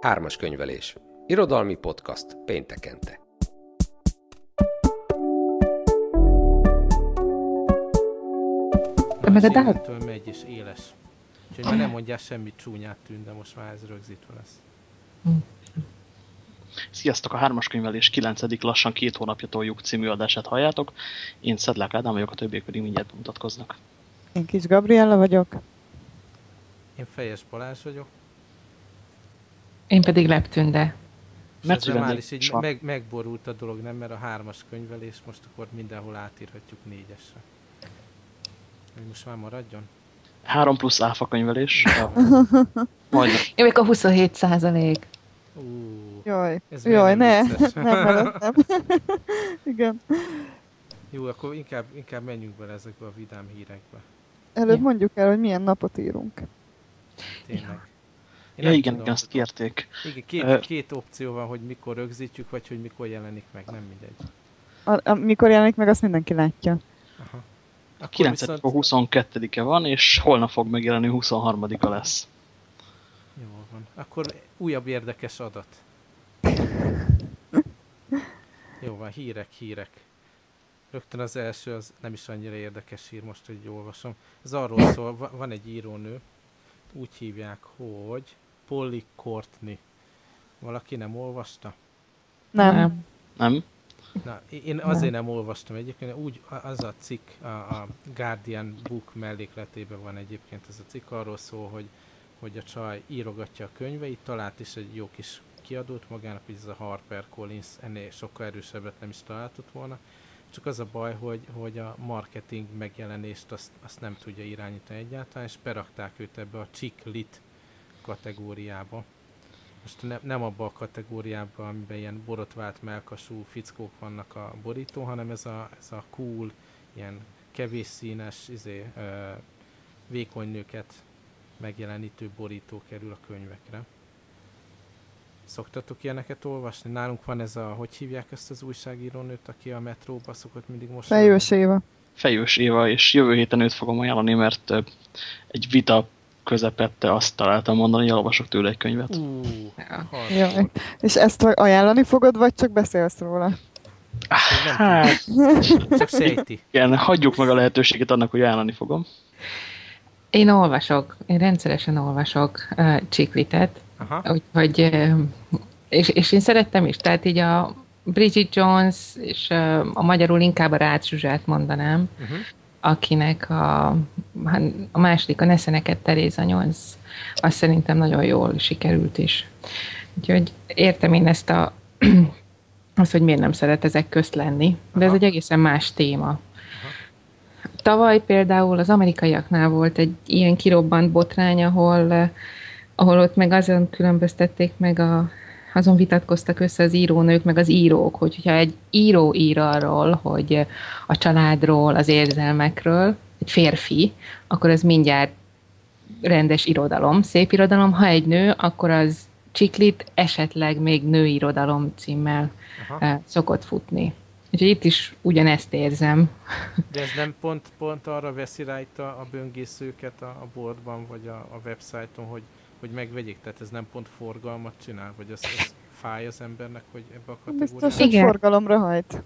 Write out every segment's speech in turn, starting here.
Hármas könyvelés. Irodalmi podcast péntekente. meg a dál... megy és éles. Úgyhogy már nem mondjál semmit csúnyát tűn, de most már ez rögzítve lesz. Sziasztok! A hármas könyvelés 9. lassan két hónapja toljuk című adását halljátok. Én Szedlák Ádám vagyok, a többiek pedig mindjárt mutatkoznak. Én Kis Gabriella vagyok. Én Fejes Balázs vagyok. Én pedig Leptünde. Mert már is így meg, megborult a dolog, nem? Mert a hármas könyvelés most akkor mindenhol átírhatjuk négyesre. Most már maradjon? 3 plusz áfa könyvelés. Majd. Én még a 27 százalék. Jaj, ez jaj, ne, nem, nem. Igen. Jó, akkor inkább, inkább menjünk bele ezekbe a vidám hírekbe. Előbb ja. mondjuk el, hogy milyen napot írunk. Tényleg. Én ja, igen, igen, azt kérték. Igen, két, uh, két opció van, hogy mikor rögzítjük, vagy hogy mikor jelenik meg, nem mindegy. A, a, mikor jelenik meg, azt mindenki látja. Aha. A 9 viszont... 22-e van, és holnap fog megjelenni 23-a lesz. Jó van. Akkor újabb érdekes adat. Jó van, hírek, hírek. Rögtön az első, az nem is annyira érdekes hír, most, hogy olvasom. Ez arról szól, van egy írónő, úgy hívják, hogy Polly Courtney. Valaki nem olvasta? Nem. Nem? Na, én azért nem olvastam egyébként, úgy az a cikk, a, a Guardian Book mellékletében van egyébként ez a cikk, arról szól, hogy, hogy a csaj írogatja a könyveit, talált is egy jó kis kiadót magának, hogy ez a Harper Collins ennél sokkal erősebbet nem is találtott volna, csak az a baj, hogy, hogy a marketing megjelenést azt, azt nem tudja irányítani egyáltalán, és berakták őt ebbe a chick lit kategóriába most ne, nem abba a kategóriába, amiben ilyen borotvált melkasú fickók vannak a borító, hanem ez a, ez a cool, ilyen kevés színes, izé, ö, vékony nőket megjelenítő borító kerül a könyvekre. Szoktatok ilyeneket olvasni? Nálunk van ez a, hogy hívják ezt az újságírónőt, aki a metróba szokott mindig most... Fejős Éva. Fejős Éva, és jövő héten őt fogom ajánlani, mert egy vita közepette azt találtam mondani, hogy olvasok tőle egy könyvet. Uh, ja. És ezt ajánlani fogod, vagy csak beszélsz róla? Hát, csak széti. Igen, hagyjuk meg a lehetőséget annak, hogy ajánlani fogom. Én olvasok, én rendszeresen olvasok uh, csiklitet, úgyhogy, uh, és, és én szerettem is, tehát így a Bridget Jones, és uh, a magyarul inkább a Rácz mondanám, uh-huh akinek a, a második, a Neszeneket Teréza Nyolc, azt szerintem nagyon jól sikerült is. Úgyhogy értem én ezt a az, hogy miért nem szeret ezek közt lenni, de Aha. ez egy egészen más téma. Aha. Tavaly például az amerikaiaknál volt egy ilyen kirobbant botrány, ahol, ahol ott meg azon különböztették meg a azon vitatkoztak össze az írónők, meg az írók, hogy, hogyha egy író ír arról, hogy a családról, az érzelmekről, egy férfi, akkor az mindjárt rendes irodalom, szép irodalom, ha egy nő, akkor az csiklit esetleg még nőirodalom címmel Aha. Eh, szokott futni. Úgyhogy itt is ugyanezt érzem. De ez nem pont, pont arra veszi rá itt a, a böngészőket a, a boardban, vagy a, a websájton, hogy hogy megvegyék, tehát ez nem pont forgalmat csinál, vagy ez, ez fáj az embernek, hogy ebbe a kategóriába? Biztos, hogy forgalomra hajt.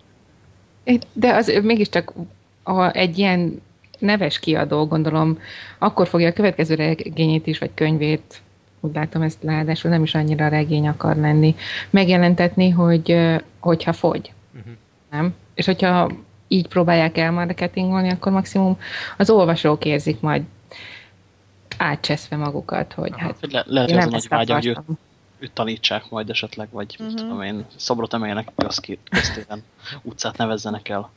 De az mégiscsak ha egy ilyen neves kiadó, gondolom, akkor fogja a következő regényét is, vagy könyvét, úgy látom ezt ráadásul nem is annyira regény akar lenni, megjelentetni, hogy, hogyha fogy. Uh-huh. Nem? És hogyha így próbálják el marketingolni, akkor maximum az olvasók érzik majd átcseszve magukat, hogy Aha, hát le, lehet, hogy az a nagy vágya, hogy őt, őt tanítsák majd esetleg, vagy uh -huh. tudom én, szobrot emeljenek köztéren, utcát nevezzenek el.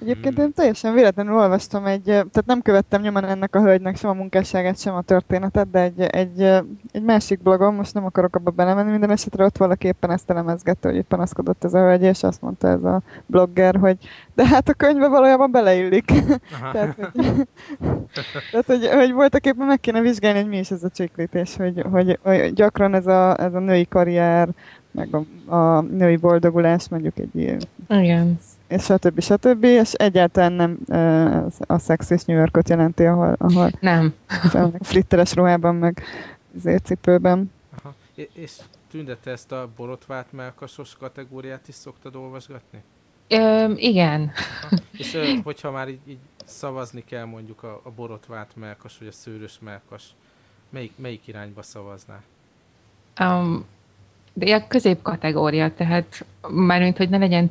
Egyébként én teljesen véletlenül olvastam egy, tehát nem követtem nyomon ennek a hölgynek sem a munkásságát, sem a történetet, de egy, egy, egy másik blogon, most nem akarok abba belemenni, minden esetre ott valaki éppen ezt elemezgette, hogy panaszkodott ez a hölgy, és azt mondta ez a blogger, hogy de hát a könyvbe valójában beleillik. tehát, hogy, tehát hogy, hogy voltak éppen meg kéne vizsgálni, hogy mi is ez a csiklités, hogy, hogy, hogy gyakran ez a, ez a női karrier, meg a, a női boldogulás mondjuk egy ilyen. Igen. És stb. stb. És egyáltalán nem a Sex és New Yorkot jelenti, ahol, ahol nem. flitteres ruhában, meg zércipőben. Aha. És Tünde, te ezt a borotvált melkasos kategóriát is szoktad olvasgatni? Ö, igen. Ha, és hogyha már így, így szavazni kell mondjuk a, a borotvált melkas, vagy a szőrös melkas, melyik, melyik irányba szavaznál? Um, de a középkategória, tehát mármint, hogy ne legyen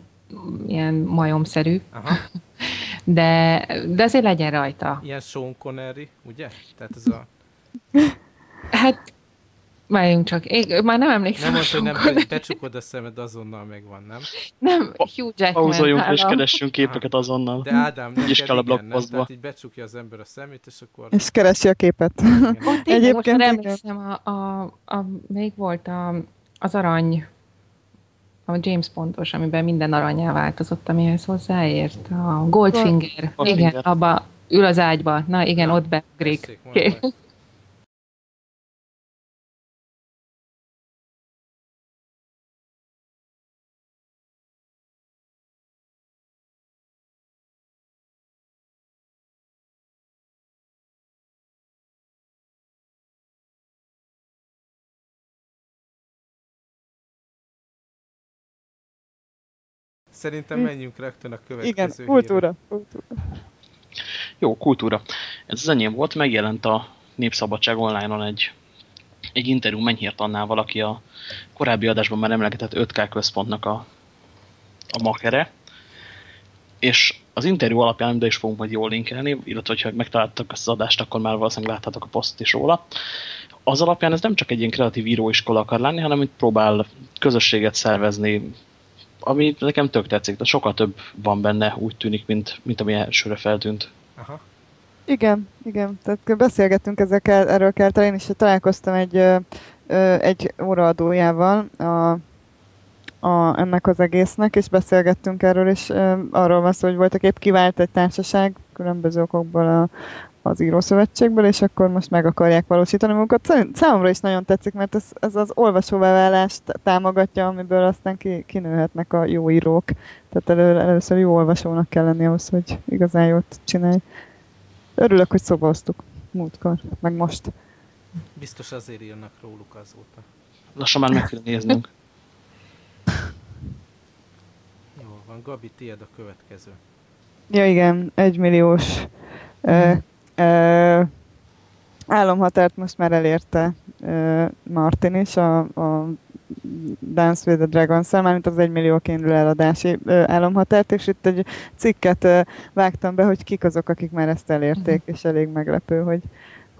ilyen majomszerű, Aha. De, de azért legyen rajta. Ilyen Sean Connery, ugye? Tehát ez a... Hát, várjunk csak, én már nem emlékszem. Nem mondta, hogy nem, hogy becsukod a szemed, azonnal megvan, nem? Nem, Hugh Jackman. Pauzoljunk és keressünk képeket azonnal. De Ádám, neked is kell a igen, nem? Tehát így becsukja az ember a szemét, és akkor... És keresi a képet. Ott Egyébként most emlékszem, a, a, a, még volt a, az arany a James Pontos, amiben minden aranyá változott, amihez hozzáért. A Goldfinger. Gold. Igen, abba ül az ágyba. Na igen, Na, ott beugrik. Szerintem hm. menjünk rögtön a következő Igen, kultúra. kultúra. Jó, kultúra. Ez az enyém volt, megjelent a Népszabadság online-on egy, egy interjú Menyhért Annával, aki a korábbi adásban már emlegetett 5K központnak a, a makere, és az interjú alapján de is fogunk majd jól linkelni, illetve hogyha megtaláltak ezt az adást, akkor már valószínűleg láthatok a posztot is róla. Az alapján ez nem csak egy ilyen kreatív íróiskola akar lenni, hanem itt próbál közösséget szervezni, ami nekem tök tetszik, de sokkal több van benne, úgy tűnik, mint, mint ami elsőre feltűnt. Aha. Igen, igen. Tehát beszélgettünk ezekkel, erről kell én is találkoztam egy, egy óraadójával a, a, ennek az egésznek, és beszélgettünk erről, és arról van szó, hogy voltak épp kivált egy társaság különböző okokból a, az írószövetségből, és akkor most meg akarják valósítani magukat. Számomra is nagyon tetszik, mert ez, ez az olvasóvállalást támogatja, amiből aztán ki, kinőhetnek a jó írók. Tehát elő, először jó olvasónak kell lenni ahhoz, hogy igazán jót csinálj. Örülök, hogy szoboztuk múltkor, meg most. Biztos azért írnak róluk azóta. Lassan már meg kell néznünk. Jó van, Gabi, tiéd a következő. Ja igen, egymilliós mm álomhatárt most már elérte Martin is, a, a Dance with the Dragons már mint az egymillió kénylő eladási álomhatárt, és itt egy cikket vágtam be, hogy kik azok, akik már ezt elérték, uh-huh. és elég meglepő, hogy,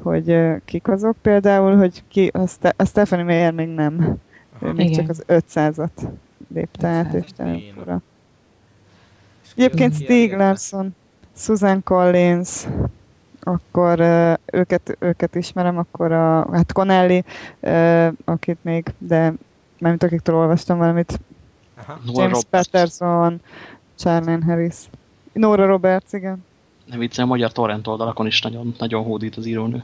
hogy kik azok például, hogy ki, a, Ste- a Stephanie Meyer még nem, Aha. ő még Igen. csak az 500-at lépte át, és talán fura. Egyébként Stieg Larsson, Susan Collins, akkor uh, őket, őket ismerem, akkor a, hát Connelly, uh, akit még, de mert akiktől olvastam valamit, Aha. James Roberts. Patterson, Charlene Harris, Nora Roberts, igen. Ne viccel, a magyar torrent oldalakon is nagyon, nagyon hódít az írónő.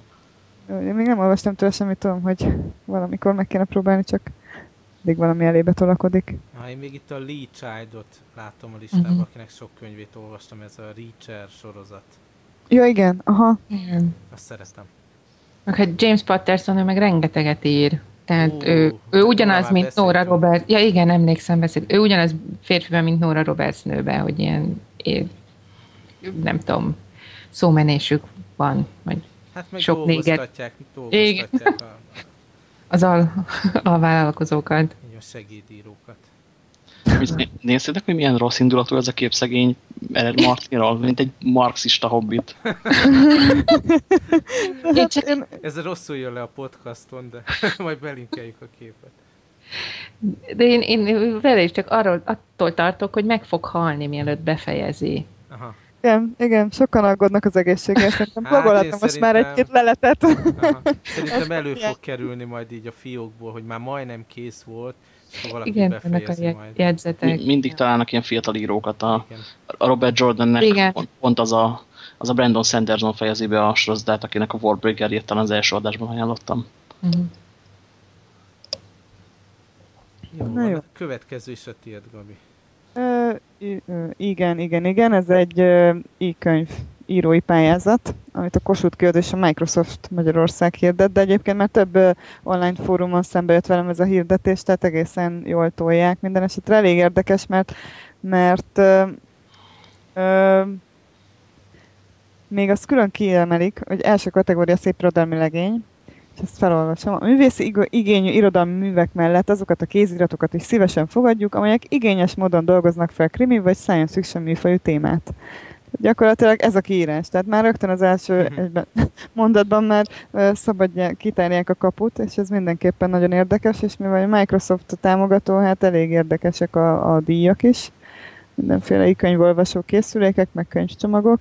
Én még nem olvastam tőle semmit, tudom, hogy valamikor meg kéne próbálni, csak addig valami elébe tolakodik. Ha én még itt a Lee Childot látom a listában, uh-huh. akinek sok könyvét olvastam, ez a Reacher sorozat. Ja, igen, aha. Igen. Azt szeretem. Hát James Patterson, ő meg rengeteget ír. Tehát uh, ő, ő ugyanaz, mint Nora Roberts. Ja, igen, emlékszem, beszélt. Ő ugyanaz férfiben, mint Nora Roberts nőben, hogy ilyen, én, nem tudom, szómenésük van, vagy hát meg sok néget. Igen. A... Az al, a vállalkozókat. A segédírókat. Nézzétek, hogy milyen rossz indulatú ez a kép szegény Ered Martinról, mint egy marxista hobbit. csak... Ez rosszul jön le a podcaston, de majd belinkeljük a képet. De én, én vele is csak arról, attól tartok, hogy meg fog halni, mielőtt befejezi. Aha. Igen, igen, sokan aggódnak az egészségért. Szerintem hát most már egy-két leletet. Aha. Szerintem elő fog kerülni majd így a fiókból, hogy már majdnem kész volt, igen, ennek a jegyzetek. Mindig találnak ilyen fiatal írókat. A, a Robert Jordannek pont, pont az a, az a Brandon Sanderson fejezi be a sorozatát, akinek a Warbreaker talán az első adásban ajánlottam. Uh -huh. Jó, Na jó. következő is a tiéd, Gabi. Ö, igen, igen, igen, ez egy e-könyv írói pályázat, amit a Kossuth Kiad és a Microsoft Magyarország hirdet, de egyébként már több online fórumon szembe jött velem ez a hirdetés, tehát egészen jól tolják. Minden esetre elég érdekes, mert, mert ö, ö, még azt külön kiemelik, hogy első kategória szép irodalmi legény, és ezt felolvasom. A művészi igényű irodalmi művek mellett azokat a kéziratokat is szívesen fogadjuk, amelyek igényes módon dolgoznak fel krimi vagy science fiction műfajú témát. Gyakorlatilag ez a kiírás. Tehát már rögtön az első uh-huh. egyben, mondatban már szabadják, kitárják a kaput, és ez mindenképpen nagyon érdekes, és mivel a Microsoft támogató, hát elég érdekesek a, a díjak is. Mindenféle könyvolvasó készülékek, meg könyvcsomagok.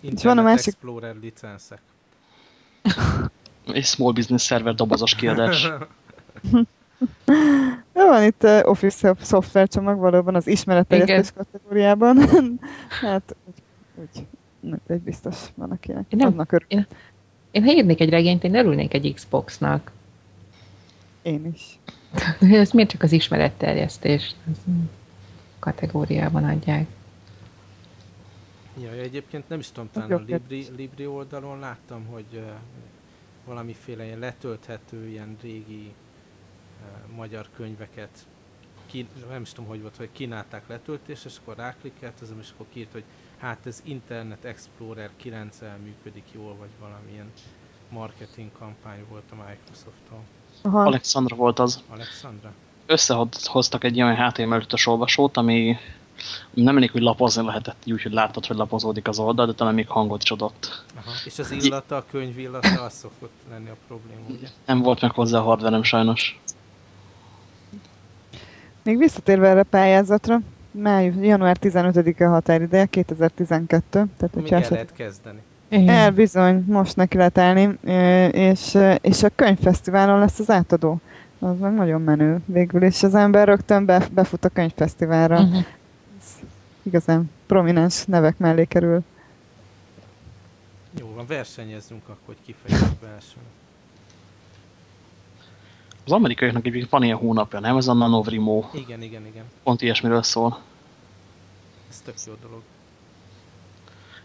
Internet és van a másik... Explorer licenszek. És small business server dobozos kiadás. De van itt uh, Office software csomag valóban az ismeretterjesztés kategóriában. hát úgy, úgy egy biztos van, akinek én nem, adnak örül. Én, én ha írnék egy regényt, én örülnék egy Xboxnak. Én is. Ez miért csak az ismeretterjesztés kategóriában adják? Ja, egyébként nem is tudom, talán a Libri, Libri oldalon láttam, hogy uh, valamiféle ilyen letölthető, ilyen régi uh, magyar könyveket ki, nem is tudom, hogy volt, hogy kínálták letöltés, és akkor ráklikkelt, az, és akkor kírt, hogy hát ez Internet Explorer 9-el működik jól, vagy valamilyen marketing kampány volt a Microsoft-tól. Alexandra volt az. Alexandra? Összehoztak egy olyan HTML-ös olvasót, ami nem elég, hogy lapozni lehetett úgy, hogy láttad, hogy lapozódik az oldal, de talán még hangot is adott. Aha. És az illata, a könyv illata, az szokott lenni a probléma, ugye? Nem volt meg hozzá a hardverem sajnos. Még visszatérve erre a pályázatra, május, január 15-e határideje, 2012. Tehát, Még el lehet kezdeni. El bizony, most neki lehet állni, és, és a könyvfesztiválon lesz az átadó. Az meg nagyon menő végül, és az ember rögtön befut a könyvfesztiválra. Uh-huh igazán prominens nevek mellé kerül. Jó van, versenyezzünk akkor, hogy kifejezzük első. Az amerikaiaknak egyébként van ilyen hónapja, nem? Ez a Nanovrimo. Igen, igen, igen. Pont ilyesmiről szól. Ez tök jó dolog.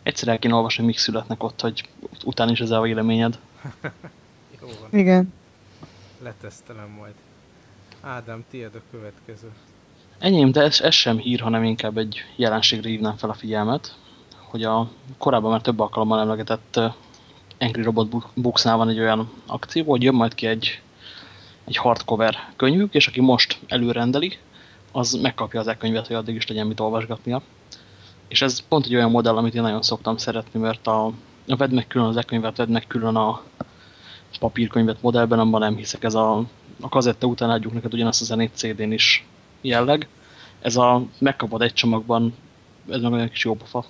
Egyszer el kéne olvasni, mik születnek ott, hogy utána is ez a véleményed. jó van. Igen. Letesztelem majd. Ádám, tiéd a következő. Enyém, de ez, ez sem hír, hanem inkább egy jelenségre hívnám fel a figyelmet, hogy a korábban már több alkalommal emlegetett Angry Robot Booksnál van egy olyan akció, hogy jön majd ki egy, egy hardcover könyvük, és aki most előrendeli, az megkapja az e-könyvet, hogy addig is legyen mit olvasgatnia. És ez pont egy olyan modell, amit én nagyon szoktam szeretni, mert a, a vedd meg külön az e-könyvet, vedd meg külön a papírkönyvet modellben, abban nem hiszek, ez a, a kazetta után adjuk neked ugyanazt a zenét CD-n is jelleg. Ez a megkapod egy csomagban, ez meg olyan kis jó pofa.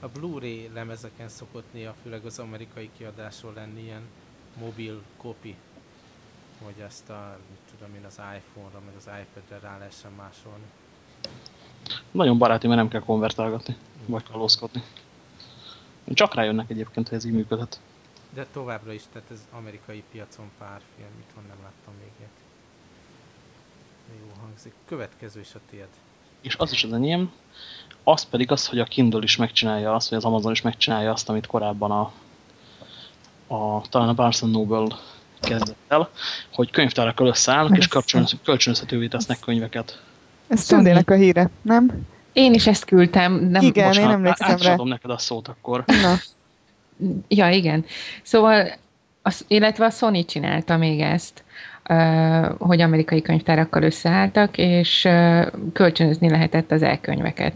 A Blu-ray lemezeken szokott néha, főleg az amerikai kiadásról lenni ilyen mobil kopi, hogy ezt a, mit tudom én, az iPhone-ra, meg az iPad-re rá lehessen másolni. Nagyon baráti, mert nem kell konvertálgatni, vagy kalózkodni. Csak rájönnek egyébként, hogy ez így működhet. De továbbra is, tehát ez amerikai piacon pár film, itthon nem láttam még ilyet hangzik. Következő is a tiéd. És az is az enyém. Az pedig az, hogy a Kindle is megcsinálja azt, vagy az Amazon is megcsinálja azt, amit korábban a, a talán a Barnes Noble kezdett el, hogy könyvtárakkal összeállnak, és kölcsönöz, kölcsönözhetővé tesznek könyveket. Ez Tündének a híre, nem? Én is ezt küldtem. Nem, igen, bocsánat, én emlékszem rá. neked a szót akkor. Na. Ja, igen. Szóval, az, illetve a Sony csinálta még ezt hogy amerikai könyvtárakkal összeálltak, és kölcsönözni lehetett az elkönyveket.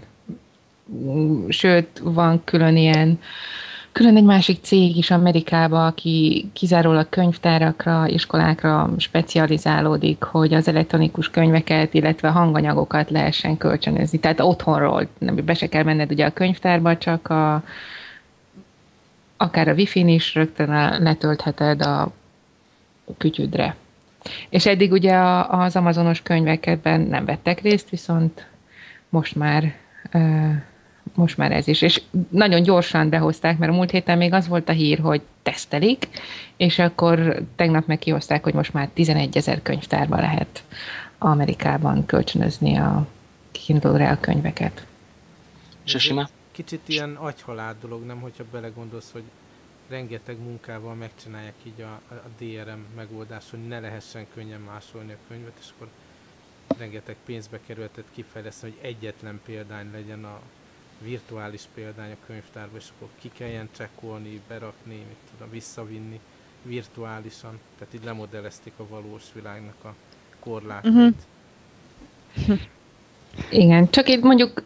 Sőt, van külön ilyen, külön egy másik cég is Amerikában, aki kizárólag könyvtárakra, iskolákra specializálódik, hogy az elektronikus könyveket, illetve hanganyagokat lehessen kölcsönözni. Tehát otthonról, nem be se kell menned ugye a könyvtárba, csak a, akár a wifi-n is rögtön letöltheted a kütyüdre. És eddig ugye az amazonos könyvekben nem vettek részt, viszont most már most már ez is. És nagyon gyorsan behozták, mert a múlt héten még az volt a hír, hogy tesztelik, és akkor tegnap meg kihozták, hogy most már 11 ezer könyvtárba lehet Amerikában kölcsönözni a Kindle-re a könyveket. És a sima? kicsit ilyen agyhalád dolog, nem, hogyha belegondolsz, hogy rengeteg munkával megcsinálják így a, a DRM megoldás, hogy ne lehessen könnyen másolni a könyvet, és akkor rengeteg pénzbe kerültet kifejleszteni, hogy egyetlen példány legyen a virtuális példány a könyvtárba, és akkor ki kelljen csekkolni, berakni, mit tudom, visszavinni virtuálisan. Tehát így lemodellezték a valós világnak a korlátait. Uh-huh. Igen, csak itt mondjuk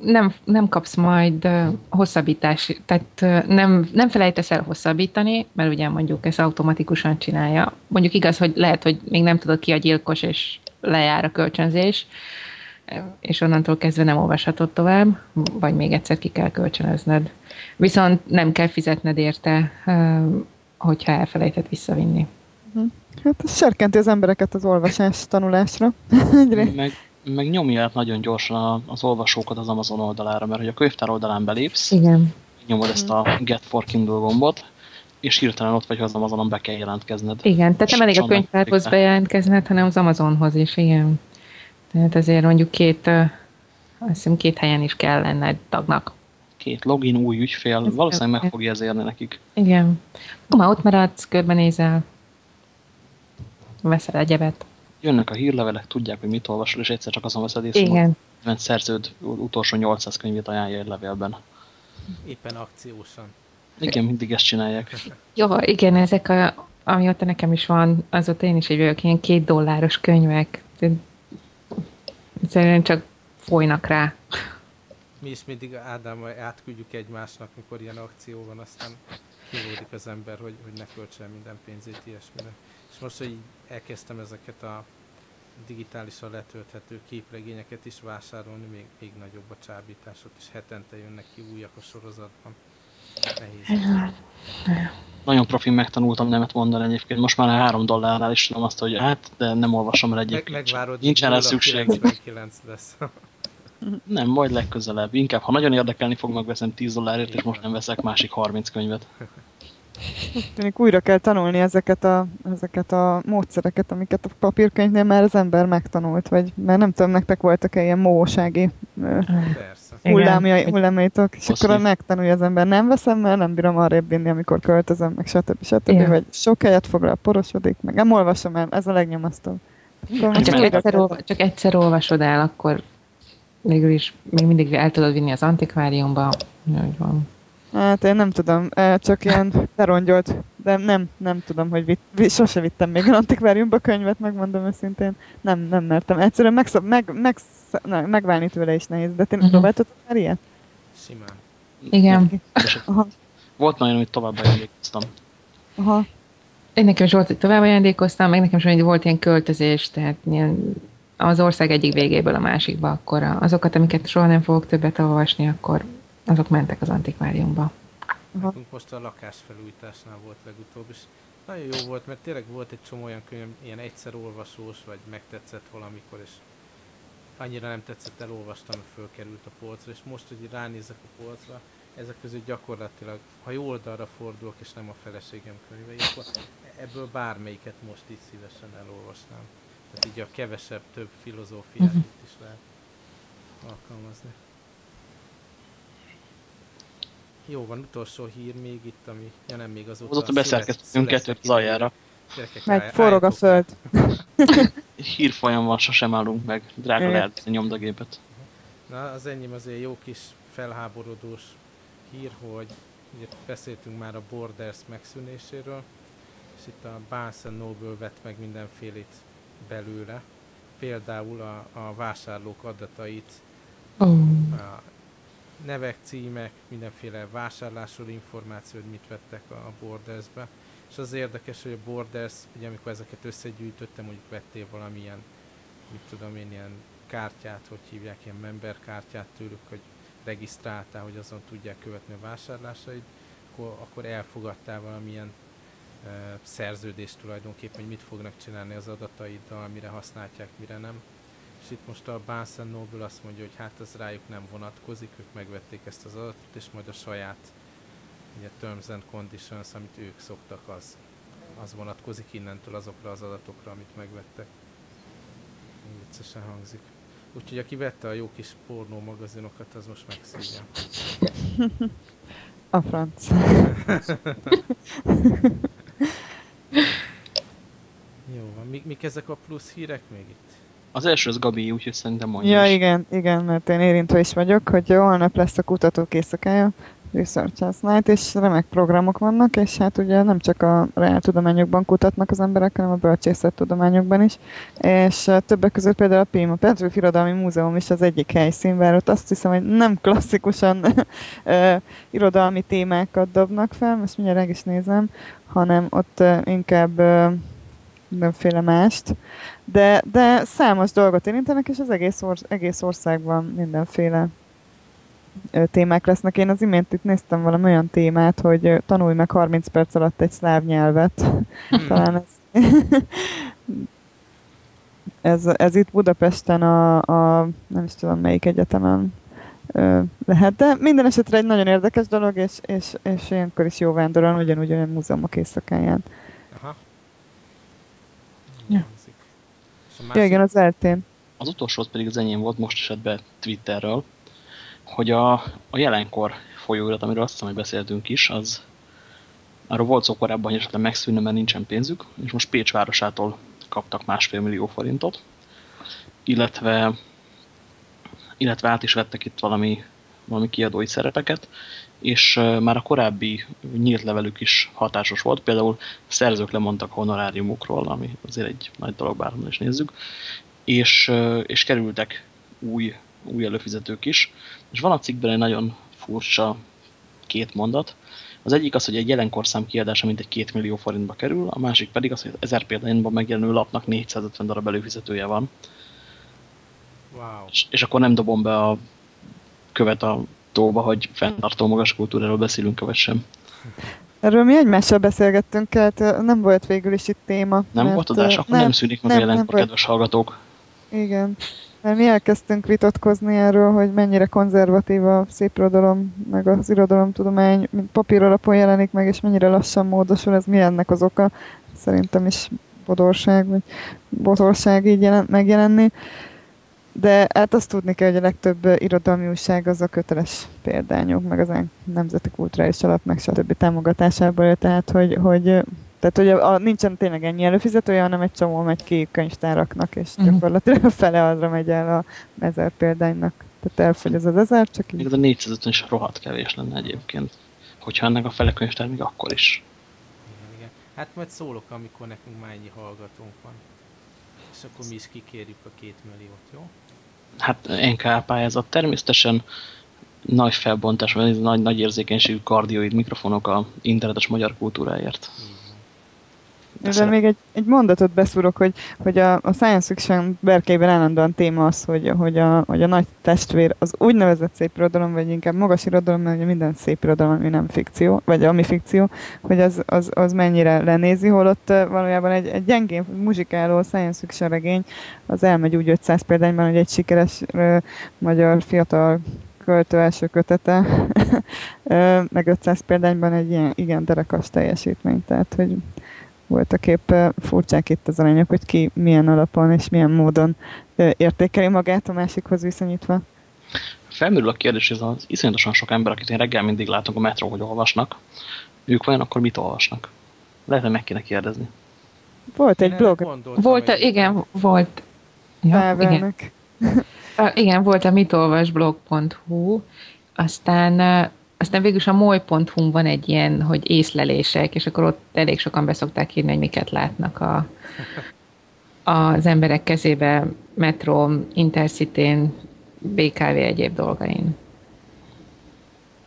nem, nem kapsz majd hosszabbítás, tehát nem, nem felejtesz el hosszabbítani, mert ugye mondjuk ez automatikusan csinálja. Mondjuk igaz, hogy lehet, hogy még nem tudod ki a gyilkos, és lejár a kölcsönzés, és onnantól kezdve nem olvashatod tovább, vagy még egyszer ki kell kölcsönöznöd. Viszont nem kell fizetned érte, hogyha elfelejtett visszavinni. Hát ez serkenti az embereket az olvasás tanulásra. meg, meg nyomja át nagyon gyorsan az olvasókat az Amazon oldalára, mert hogy a könyvtár oldalán belépsz, Igen. nyomod ezt a Get for Kindle gombot, és hirtelen ott vagy, hogy az Amazonon be kell jelentkezned. Igen, tehát nem elég a könyvtárhoz bejelentkezned, hanem az Amazonhoz is, igen. Tehát ezért mondjuk két, azt hiszem két helyen is kell lenned tagnak. Két login, új ügyfél, Ez valószínűleg meg fogja ez érni nekik. Igen. Ma ott maradsz, körbenézel, veszel egyebet. Jönnek a hírlevelek, tudják, hogy mit olvasol, és egyszer csak azon veszed észre, Igen. mert szerződ utolsó 800 könyvét ajánlja egy levélben. Éppen akciósan. Igen, mindig ezt csinálják. Jó, igen, ezek a, amióta nekem is van, azóta én is egy vagyok, ilyen két dolláros könyvek. Egyszerűen csak folynak rá. Mi is mindig Ádámmal átküldjük egymásnak, mikor ilyen akció van, aztán kívódik az ember, hogy, hogy ne költsen minden pénzét ilyesmire. És most, hogy elkezdtem ezeket a digitálisan letölthető képregényeket is vásárolni, még, még nagyobb a csábítások, és hetente jönnek ki újak a sorozatban. Nehéz. Nagyon profi megtanultam nemet mondani egyébként. Most már a három dollárnál is tudom azt, hogy hát, de nem olvasom el egyébként. Meg, megvárod, Nincs rá szükség. 99 lesz. nem, majd legközelebb. Inkább, ha nagyon érdekelni fog, megveszem 10 dollárért, és most nem veszek másik 30 könyvet. Tűnik újra kell tanulni ezeket a, ezeket a módszereket, amiket a papírkönyvnél már az ember megtanult, vagy mert nem tudom, nektek voltak-e ilyen mósági hullámjaitok, és akkor megtanulja az ember, nem veszem, mert nem bírom arrébb vinni, amikor költözöm, meg stb. stb. Igen. vagy sok helyet foglal, porosodik, meg nem olvasom el, ez a legnyomasztóbb. Csak egyszer, olva, csak egyszer olvasod el, akkor végül is még mindig el tudod vinni az antikváriumba, hogy van. Hát én nem tudom, csak ilyen lerongyolt, de nem, nem tudom, hogy vitt, sose vittem még az antikváriumba könyvet, megmondom őszintén. Nem, nem mertem. Egyszerűen megszab, meg, meg, na, megválni tőle is nehéz, de ti uh-huh. próbáltatok már ilyet? Simán. Igen. Aha. Volt nagyon, amit tovább ajándékoztam. Aha. Én nekem is volt, hogy tovább ajándékoztam, meg nekem is volt ilyen költözés, tehát ilyen az ország egyik végéből a másikba, akkor azokat, amiket soha nem fogok többet olvasni, akkor azok mentek az antikváriumba. Nekünk most a lakásfelújításnál volt legutóbb, és nagyon jó volt, mert tényleg volt egy csomó olyan könyv, ilyen egyszer olvasós, vagy megtetszett valamikor, és annyira nem tetszett, elolvastam, hogy fölkerült a polcra, és most, hogy ránézek a polcra, ezek közül gyakorlatilag, ha jó oldalra fordulok, és nem a feleségem könyvei, akkor ebből bármelyiket most így szívesen elolvasnám. Tehát így a kevesebb, több filozófiát uh-huh. is lehet alkalmazni. Jó, van utolsó hír még itt, ami, ja nem még azóta... Azóta beszerkeztünk kettőt az aljára. Megy, forog a föld. Hírfolyam van, sosem állunk meg. Drága lehet a nyomdagépet. Na, az enyém azért jó kis felháborodós hír, hogy ugye beszéltünk már a Borders megszűnéséről, és itt a Barnes Noble vett meg mindenfélét belőle. Például a, a vásárlók adatait, oh. a nevek, címek, mindenféle vásárlásról információ, hogy mit vettek a Bordersbe. És az érdekes, hogy a Borders, ugye amikor ezeket összegyűjtöttem, mondjuk vettél valamilyen, mit tudom én, ilyen kártyát, hogy hívják, ilyen member kártyát tőlük, hogy regisztráltál, hogy azon tudják követni a vásárlásaid, akkor, akkor elfogadtál valamilyen e, szerződést tulajdonképpen, hogy mit fognak csinálni az adataiddal, mire használják, mire nem és itt most a Barnes Noble azt mondja, hogy hát ez rájuk nem vonatkozik, ők megvették ezt az adatot, és majd a saját ugye, Terms and Conditions, amit ők szoktak, az, az vonatkozik innentől azokra az adatokra, amit megvettek. Viccesen hangzik. Úgyhogy aki vette a jó kis pornó magazinokat, az most megszívja. A franc. Jó van. Mik, mik ezek a plusz hírek még itt? Az első az Gabi, úgyhogy szerintem mondja Ja, is. igen, igen, mert én érintve is vagyok, hogy holnap lesz a kutatók éjszakája, Researchers Night, és remek programok vannak, és hát ugye nem csak a reál tudományokban kutatnak az emberek, hanem a bölcsészet tudományokban is, és uh, többek között például a PIM, a Petőfi Irodalmi Múzeum is az egyik helyszín, bár ott azt hiszem, hogy nem klasszikusan uh, irodalmi témákat dobnak fel, most mindjárt meg is nézem, hanem ott uh, inkább mindenféle mást, de, de számos dolgot érintenek, és az egész, orsz- egész országban mindenféle témák lesznek. Én az imént itt néztem valami olyan témát, hogy tanulj meg 30 perc alatt egy szláv nyelvet. Hmm. Talán ez... ez, ez itt Budapesten a, a nem is tudom melyik egyetemen ö, lehet, de minden esetre egy nagyon érdekes dolog, és, és, és ilyenkor is jó vándorolni, ugyanúgy olyan múzeumok éjszakáján. Aha. Ja. Hangzik. És a Ja, igen, az eltén. Az utolsó az pedig az enyém volt, most esett be Twitterről, hogy a, a jelenkor folyóirat, amiről azt hiszem, hogy beszéltünk is, az arról volt szó korábban, hogy esetleg megszűnne, mert nincsen pénzük, és most Pécs városától kaptak másfél millió forintot, illetve, illetve át is vettek itt valami, valami kiadói szerepeket, és már a korábbi nyílt levelük is hatásos volt, például szerzők lemondtak honoráriumukról, ami azért egy nagy dolog, bárhol is nézzük, és, és kerültek új, új előfizetők is, és van a cikkben egy nagyon furcsa két mondat. Az egyik az, hogy egy jelenkorszám kiadása mintegy két millió forintba kerül, a másik pedig az, hogy az ezer példányban megjelenő lapnak 450 darab előfizetője van, Wow. és, és akkor nem dobom be a követ a tóba, hogy fenntartó magas kultúráról beszélünk, vagy sem. Erről mi egymással beszélgettünk, hát ö, nem volt végül is itt téma. Nem mert, volt adás, akkor nem, nem szűnik meg nem jelenkor, kedves hallgatók. Igen. Mert mi elkezdtünk vitatkozni erről, hogy mennyire konzervatív a szépirodalom, meg az irodalomtudomány, mint papír alapon jelenik meg, és mennyire lassan módosul, ez mi ennek az oka. Szerintem is bodorság, vagy botorság így jelen, megjelenni. De hát azt tudni kell, hogy a legtöbb irodalmi újság az a köteles példányok, meg az Nemzeti Kulturális Alap, meg stb. támogatásából tehát hogy, hogy tehát, hogy a, a, nincsen tényleg ennyi előfizetője, hanem egy csomó megy ki könyvtáraknak, és Mhm. gyakorlatilag a fele azra megy el a ezer példánynak. Tehát elfogy az az ezer, csak így. az a 450 is rohadt kevés lenne egyébként. Hogyha ennek a fele könyvtár még akkor is. Igen, igen. Hát majd szólok, amikor nekünk már ennyi hallgatónk van. És akkor mi is kikérjük a két milliót, jó? Hát NK pályázat természetesen nagy felbontás, nagy, nagy érzékenységű kardioid mikrofonok a internetes magyar kultúráért. Így szeret- még egy, egy mondatot beszúrok, hogy, hogy a, a science fiction berkeiben állandóan téma az, hogy, hogy, a, hogy a nagy testvér az úgynevezett szép irodalom, vagy inkább magas irodalom, mert ugye minden szép irodalom, ami nem fikció, vagy ami fikció, hogy az, az, az mennyire lenézi, holott valójában egy, egy gyengén muzsikáló science fiction regény, az elmegy úgy 500 példányban, hogy egy sikeres ö, magyar fiatal költő első kötete, meg 500 példányban egy ilyen igen derekas teljesítmény, tehát hogy voltak épp furcsák itt az arányok, hogy ki milyen alapon és milyen módon értékeli magát a másikhoz viszonyítva. Felmerül a kérdés, hogy ez az iszonyatosan sok ember, akit én reggel mindig látok a metró, hogy olvasnak, ők vajon akkor mit olvasnak? Lehet, hogy meg kéne kérdezni. Volt egy blog Volt, a, igen, volt. Ja, igen. Igen, volt a mitolvasblog.hu, aztán, aztán végül is a moly.hu van egy ilyen, hogy észlelések, és akkor ott elég sokan beszokták írni, hogy miket látnak a, az emberek kezébe, metró, intercitén, BKV egyéb dolgain.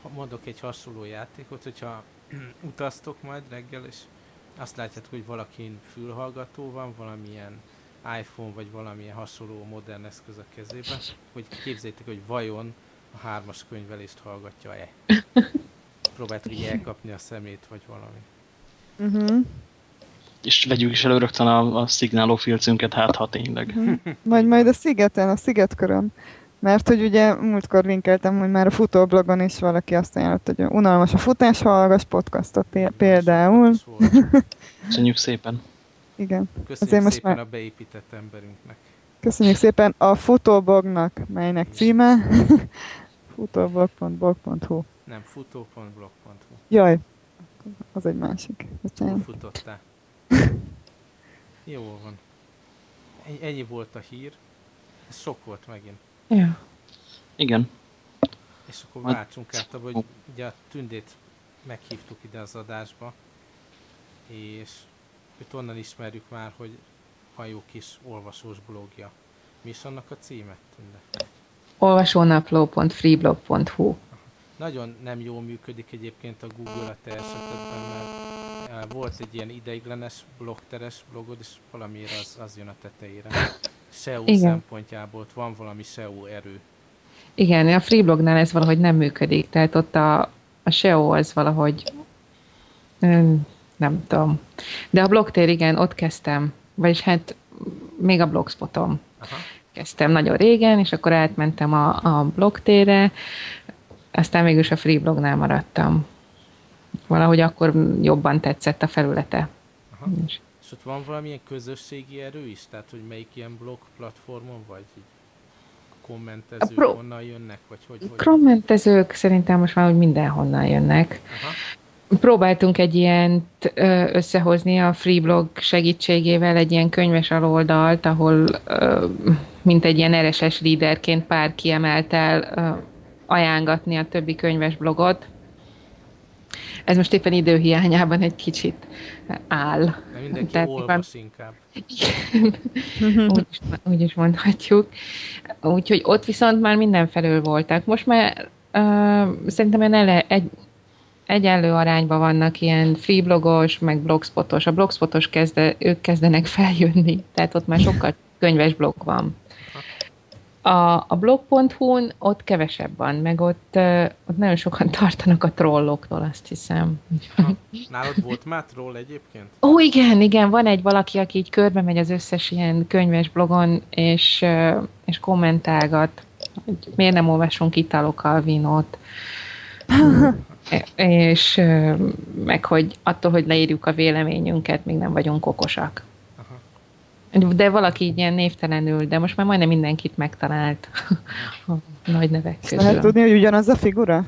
Ha Mondok egy hasonló játékot, hogyha utaztok majd reggel, és azt látjátok, hogy valakin fülhallgató van, valamilyen iPhone vagy valamilyen hasonló modern eszköz a kezében, hogy képzeljétek, hogy vajon a hármas könyvelést hallgatja-e. Próbáltuk így elkapni a szemét, vagy valami. Uh-huh. És vegyük is elő rögtön a, a szignáló filcünket, hát ha tényleg. Vagy majd a szigeten, a szigetkörön. Mert hogy ugye múltkor linkeltem, hogy már a futóblogon is valaki azt ajánlott, hogy unalmas a futás, hallgass podcastot például. Köszönjük szépen. Igen. Köszönjük Azért most szépen már- a beépített emberünknek. Köszönjük szépen a futóblognak, melynek címe futóblog.blog.hu Nem, futó.blog.hu Jaj, az egy másik. Bocsánat. Futottál. Jó van. Ennyi volt a hír. Ez sok volt megint. Ja. Igen. És akkor váltsunk át abba, hogy ugye a Tündét meghívtuk ide az adásba, és őt onnan ismerjük már, hogy van jó kis olvasós blogja. Mi is annak a címe, Tünde? olvasónapló.freeblog.hu Nagyon nem jól működik egyébként a Google a te esetedben, mert eh, volt egy ilyen ideiglenes blogteres blogod, és valamiért az, az jön a tetejére. SEO Igen. szempontjából ott van valami SEO erő. Igen, a Freeblognál ez valahogy nem működik, tehát ott a, a SEO az valahogy nem tudom. De a blogtér, igen, ott kezdtem, vagyis hát még a blogspotom. Aha. Kezdtem nagyon régen, és akkor átmentem a, a blogtérre, aztán mégis a Freeblognál maradtam. Valahogy akkor jobban tetszett a felülete. Aha. És, és ott van valamilyen közösségi erő is? Tehát, hogy melyik ilyen blog platformon vagy? Így kommentezők pro- honnan jönnek? Vagy hogy, hogy? Kommentezők szerintem most már úgy mindenhonnan jönnek. Aha. Próbáltunk egy ilyen összehozni a Freeblog segítségével, egy ilyen könyves aloldalt, ahol mint egy ilyen RSS leaderként pár kiemelt el ajángatni a többi könyves blogot. Ez most éppen időhiányában egy kicsit áll. De mindenki Tehát olvas inkább. úgy, is, úgy is mondhatjuk. Úgyhogy ott viszont már mindenfelől voltak. Most már uh, szerintem ele, egy, egyenlő arányban vannak ilyen freeblogos, meg blogspotos. A blogspotos kezde, ők kezdenek feljönni, tehát ott már sokkal könyves blog van. A, a blog.hu-n ott kevesebb van, meg ott, ott nagyon sokan tartanak a trolloktól, azt hiszem. Ha, nálad volt már troll egyébként? Ó, igen, igen, van egy valaki, aki így körbe megy az összes ilyen könyves blogon, és, és kommentálgat, hogy miért nem olvasunk Italo Calvinot. és meg hogy attól, hogy leírjuk a véleményünket, még nem vagyunk okosak. De valaki így ilyen névtelenül, de most már majdnem mindenkit megtalált a nagy nevek közül. Lehet tudni, hogy ugyanaz a figura?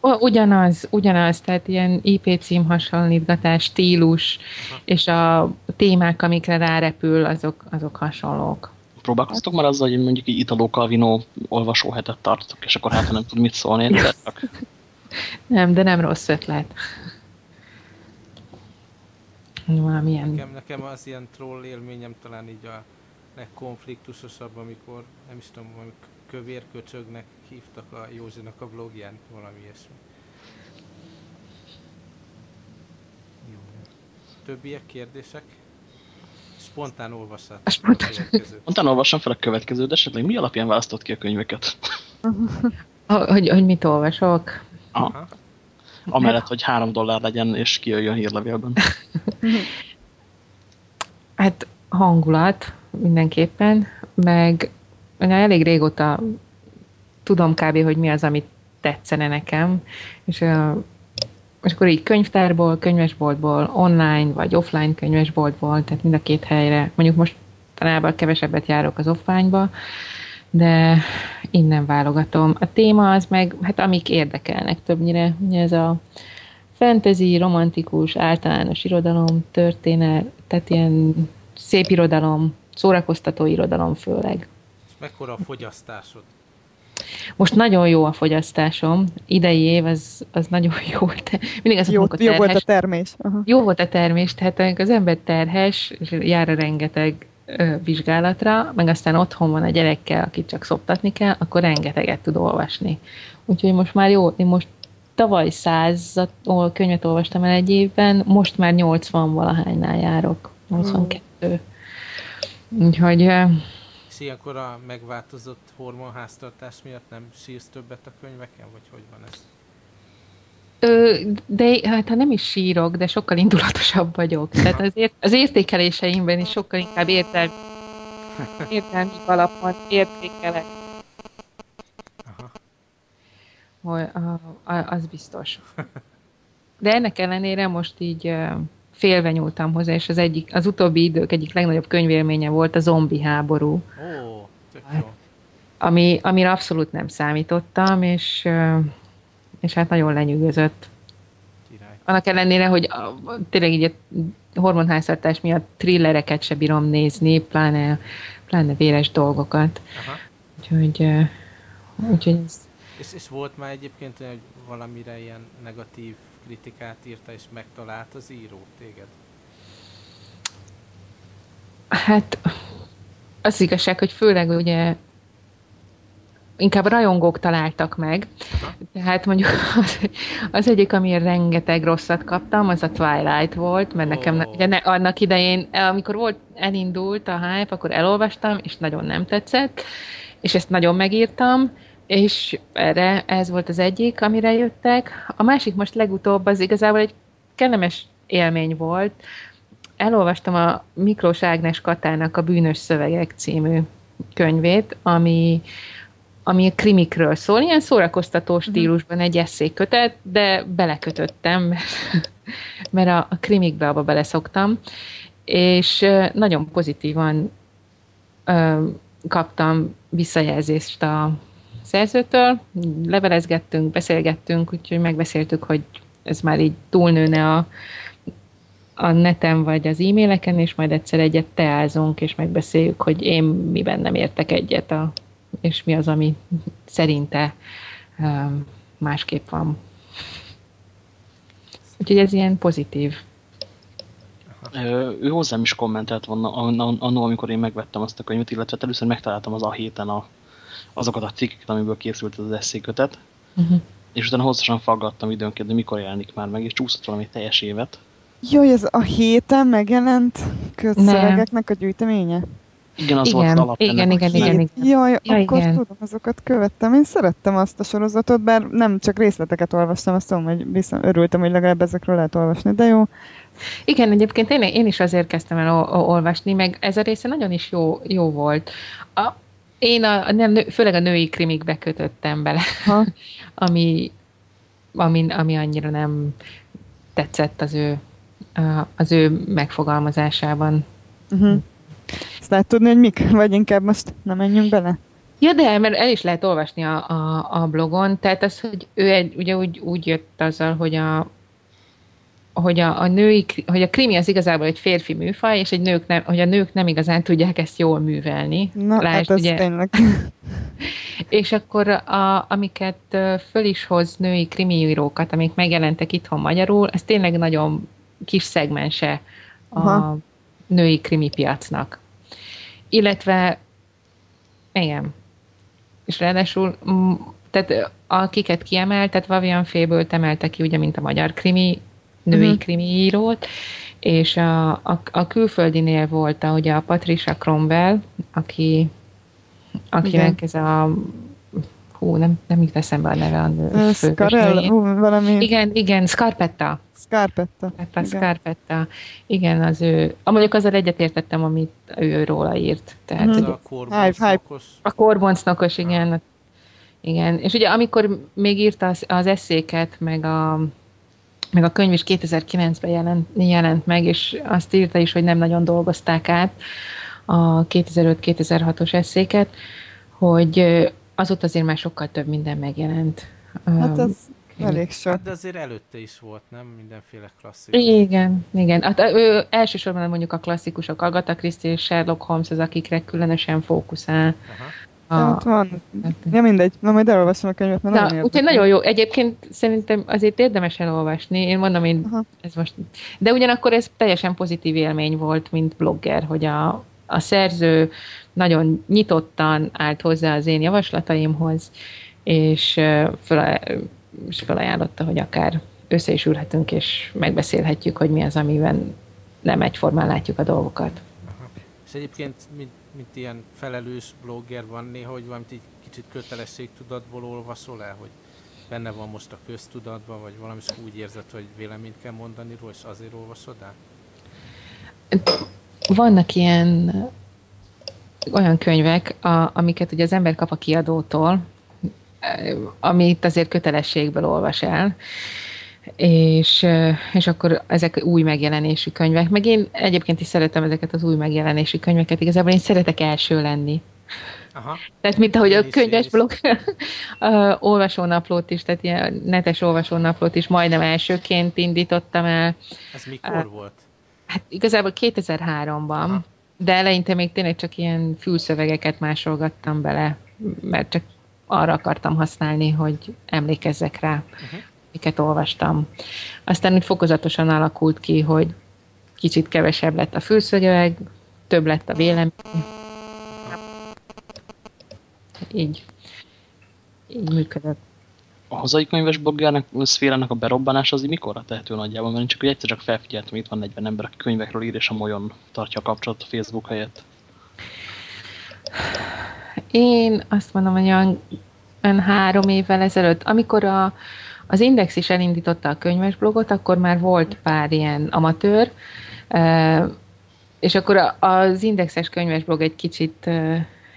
Ugyanaz, ugyanaz, tehát ilyen IP cím hasonlítgatás, stílus, és a témák, amikre rárepül, azok, azok hasonlók. Próbálkoztok már azzal, hogy mondjuk egy Italo Calvino olvasóhetet tartok, és akkor hát nem tud mit szólni, de csak nem, de nem rossz ötlet. Valamilyen... Nekem, nekem az ilyen troll élményem talán így a legkonfliktusosabb, amikor nem is tudom, valami kövérköcsögnek hívtak a Józsinak a blogján, valami ilyesmi. Jó. Többiek kérdések? Spontán olvasat. Spontán. Spontán olvassam fel a következőt, de esetleg mi alapján választott ki a könyveket? hogy, hogy mit olvasok? Aha. Amellett, hogy három dollár legyen, és kijöjjön hírlevélben. hát hangulat mindenképpen, meg elég régóta tudom kb. hogy mi az, amit tetszene nekem, és, és akkor így könyvtárból, könyvesboltból, online vagy offline könyvesboltból, tehát mind a két helyre, mondjuk most talán kevesebbet járok az offline-ba, de innen válogatom. A téma az meg, hát amik érdekelnek többnyire, ugye ez a fantasy, romantikus, általános irodalom, történet, tehát ilyen szép irodalom, szórakoztató irodalom főleg. Mekkora a fogyasztásod? Most nagyon jó a fogyasztásom. Idei év az, az nagyon jó. De mindig azt jó, mondom, jó volt a termés. Aha. Jó volt a termés, tehát az ember terhes, és jár a rengeteg vizsgálatra, meg aztán otthon van a gyerekkel, akit csak szoptatni kell, akkor rengeteget tud olvasni. Úgyhogy most már jó, én most tavaly száz könyvet olvastam el egy évben, most már 80 valahánynál járok. 82. Úgyhogy... És ilyenkor a megváltozott hormonháztartás miatt nem sírsz többet a könyveken, vagy hogy van ez? Ö, de hát ha nem is sírok, de sokkal indulatosabb vagyok. Tehát az, ért, az értékeléseimben is sokkal inkább értelmi, értelmi alapon értékelek. Aha. Az biztos. De ennek ellenére most így félve nyúltam hozzá, és az, egyik, az utóbbi idők egyik legnagyobb könyvélménye volt a zombi háború. Ó, ami, amire abszolút nem számítottam, és, és hát nagyon lenyűgözött. Király. Annak ellenére, hogy a, tényleg így a hormonháztartás miatt thrillereket se bírom nézni, pláne, pláne véres dolgokat. Aha. Úgyhogy, úgyhogy ez... És, és volt már egyébként, hogy valamire ilyen negatív kritikát írta, és megtalált az író téged? Hát az igazság, hogy főleg ugye inkább rajongók találtak meg. Tehát mondjuk az, az egyik, ami rengeteg rosszat kaptam, az a Twilight volt, mert nekem oh. ugye ne, annak idején, amikor volt, elindult a hype, akkor elolvastam, és nagyon nem tetszett, és ezt nagyon megírtam, és erre ez volt az egyik, amire jöttek. A másik most legutóbb az igazából egy kellemes élmény volt. Elolvastam a Miklós Ágnes Katának a Bűnös Szövegek című könyvét, ami ami a krimikről szól, ilyen szórakoztató mhm. stílusban egy eszékötet, de belekötöttem, mert, mert a, a krimikbe abba beleszoktam, és nagyon pozitívan ö, kaptam visszajelzést a szerzőtől, levelezgettünk, beszélgettünk, úgyhogy megbeszéltük, hogy ez már így túlnőne a, a neten vagy az e-maileken, és majd egyszer egyet teázunk, és megbeszéljük, hogy én miben nem értek egyet a és mi az, ami szerinte másképp van. Úgyhogy ez ilyen pozitív. Ő hozzám is kommentelt volna annól, amikor én megvettem azt a könyvet, illetve hát először megtaláltam az a héten a, azokat a cikkeket, amiből készült az eszékötet, uh mhm. -huh. és utána hosszasan faggattam időnként, de mikor jelenik már meg, és csúszott valami teljes évet. Jó, ez a héten megjelent kötszövegeknek a gyűjteménye? Igen, az igen, volt az alap. Igen, igen, igen, igen. Jaj, ja, akkor igen. tudom, azokat követtem. Én szerettem azt a sorozatot, bár nem csak részleteket olvastam, azt tudom, hogy viszont örültem, hogy legalább ezekről lehet olvasni, de jó. Igen, egyébként én, én is azért kezdtem el olvasni, meg ez a része nagyon is jó, jó volt. A, én a, nem, főleg a női krimikbe kötöttem bele, ha. ami, ami, ami annyira nem tetszett az ő, az ő megfogalmazásában. Uh-huh. Ezt lehet tudni, hogy mik? Vagy inkább most nem menjünk bele? Ja, de, mert el is lehet olvasni a, a, a blogon, tehát az, hogy ő egy, ugye úgy, úgy jött azzal, hogy a, hogy a, a női, hogy a krimi az igazából egy férfi műfaj, és egy nők nem, hogy a nők nem igazán tudják ezt jól művelni. Na, Lásd, hát ez ugye, tényleg. és akkor a, amiket föl is hoz női krimiírókat, amik megjelentek itthon magyarul, ez tényleg nagyon kis szegmense a Aha. Női krimi piacnak. Illetve, igen. És ráadásul, tehát akiket kiemelt, tehát Vavian Féből emelte ki, ugye, mint a magyar krimi, női uh-huh. krimi írót, és a, a, a külföldinél volt a, ugye a Patricia Cromwell, aki, akinek ez a hú, nem, nem jut eszembe a neve a nő. Scarell, valami... Igen, igen, Scarpetta. Scarpetta. Scarpetta, igen. Scarpetta. Igen, az ő... Mondjuk azzal egyetértettem, amit ő róla írt. Tehát, hmm. a korboncnokos. A igen. Ah. Igen, és ugye amikor még írta az, az eszéket, meg a, meg a könyv is 2009-ben jelent, jelent meg, és azt írta is, hogy nem nagyon dolgozták át a 2005-2006-os eszéket, hogy azóta azért már sokkal több minden megjelent. Hát az elég sok. Hát de azért előtte is volt, nem? Mindenféle klasszikus. Igen, igen. Hát, ő, elsősorban mondjuk a klasszikusok, Agatha Christie és Sherlock Holmes az, akikre különösen fókuszál. Aha. A... Hát van. Ja, mindegy. Na, majd elolvasom a könyvet, mert Na, nagyon Úgyhogy nagyon jó. Egyébként szerintem azért érdemes elolvasni. Én mondom, én Aha. ez most... De ugyanakkor ez teljesen pozitív élmény volt, mint blogger, hogy a, a szerző nagyon nyitottan állt hozzá az én javaslataimhoz, és, föl, és felajánlotta, hogy akár össze is ülhetünk, és megbeszélhetjük, hogy mi az, amiben nem egyformán látjuk a dolgokat. Aha. És egyébként, mint, mint ilyen felelős blogger van néha, hogy valamit egy kicsit kötelességtudatból olvasol el, hogy benne van most a köztudatban, vagy valami, és úgy érzed, hogy véleményt kell mondani róla, és azért olvasod el? Vannak ilyen olyan könyvek, a, amiket ugye az ember kap a kiadótól, amit azért kötelességből olvas el, és, és akkor ezek új megjelenésű könyvek. Meg én egyébként is szeretem ezeket az új megjelenésű könyveket. Igazából én szeretek első lenni. Aha. Tehát, mint ahogy a könyves blog olvasónaplót is, tehát ilyen netes olvasónaplót is majdnem elsőként indítottam el. Ez mikor uh, volt? Hát igazából 2003-ban, Aha. de eleinte még tényleg csak ilyen fülszövegeket másolgattam bele, mert csak arra akartam használni, hogy emlékezzek rá, uh-huh. miket olvastam. Aztán úgy fokozatosan alakult ki, hogy kicsit kevesebb lett a fülszöveg, több lett a vélemény. Így, így működött. A hazai könyves blogjának, szférának a berobbanás az mikorra tehető nagyjából? Mert csak egyszer csak felfigyeltem, itt van 40 ember, aki könyvekről ír, és a molyon tartja a kapcsolatot a Facebook helyett. Én azt mondom, hogy olyan három évvel ezelőtt, amikor a, az Index is elindította a könyves blogot, akkor már volt pár ilyen amatőr, és akkor az indexes könyvesblog egy kicsit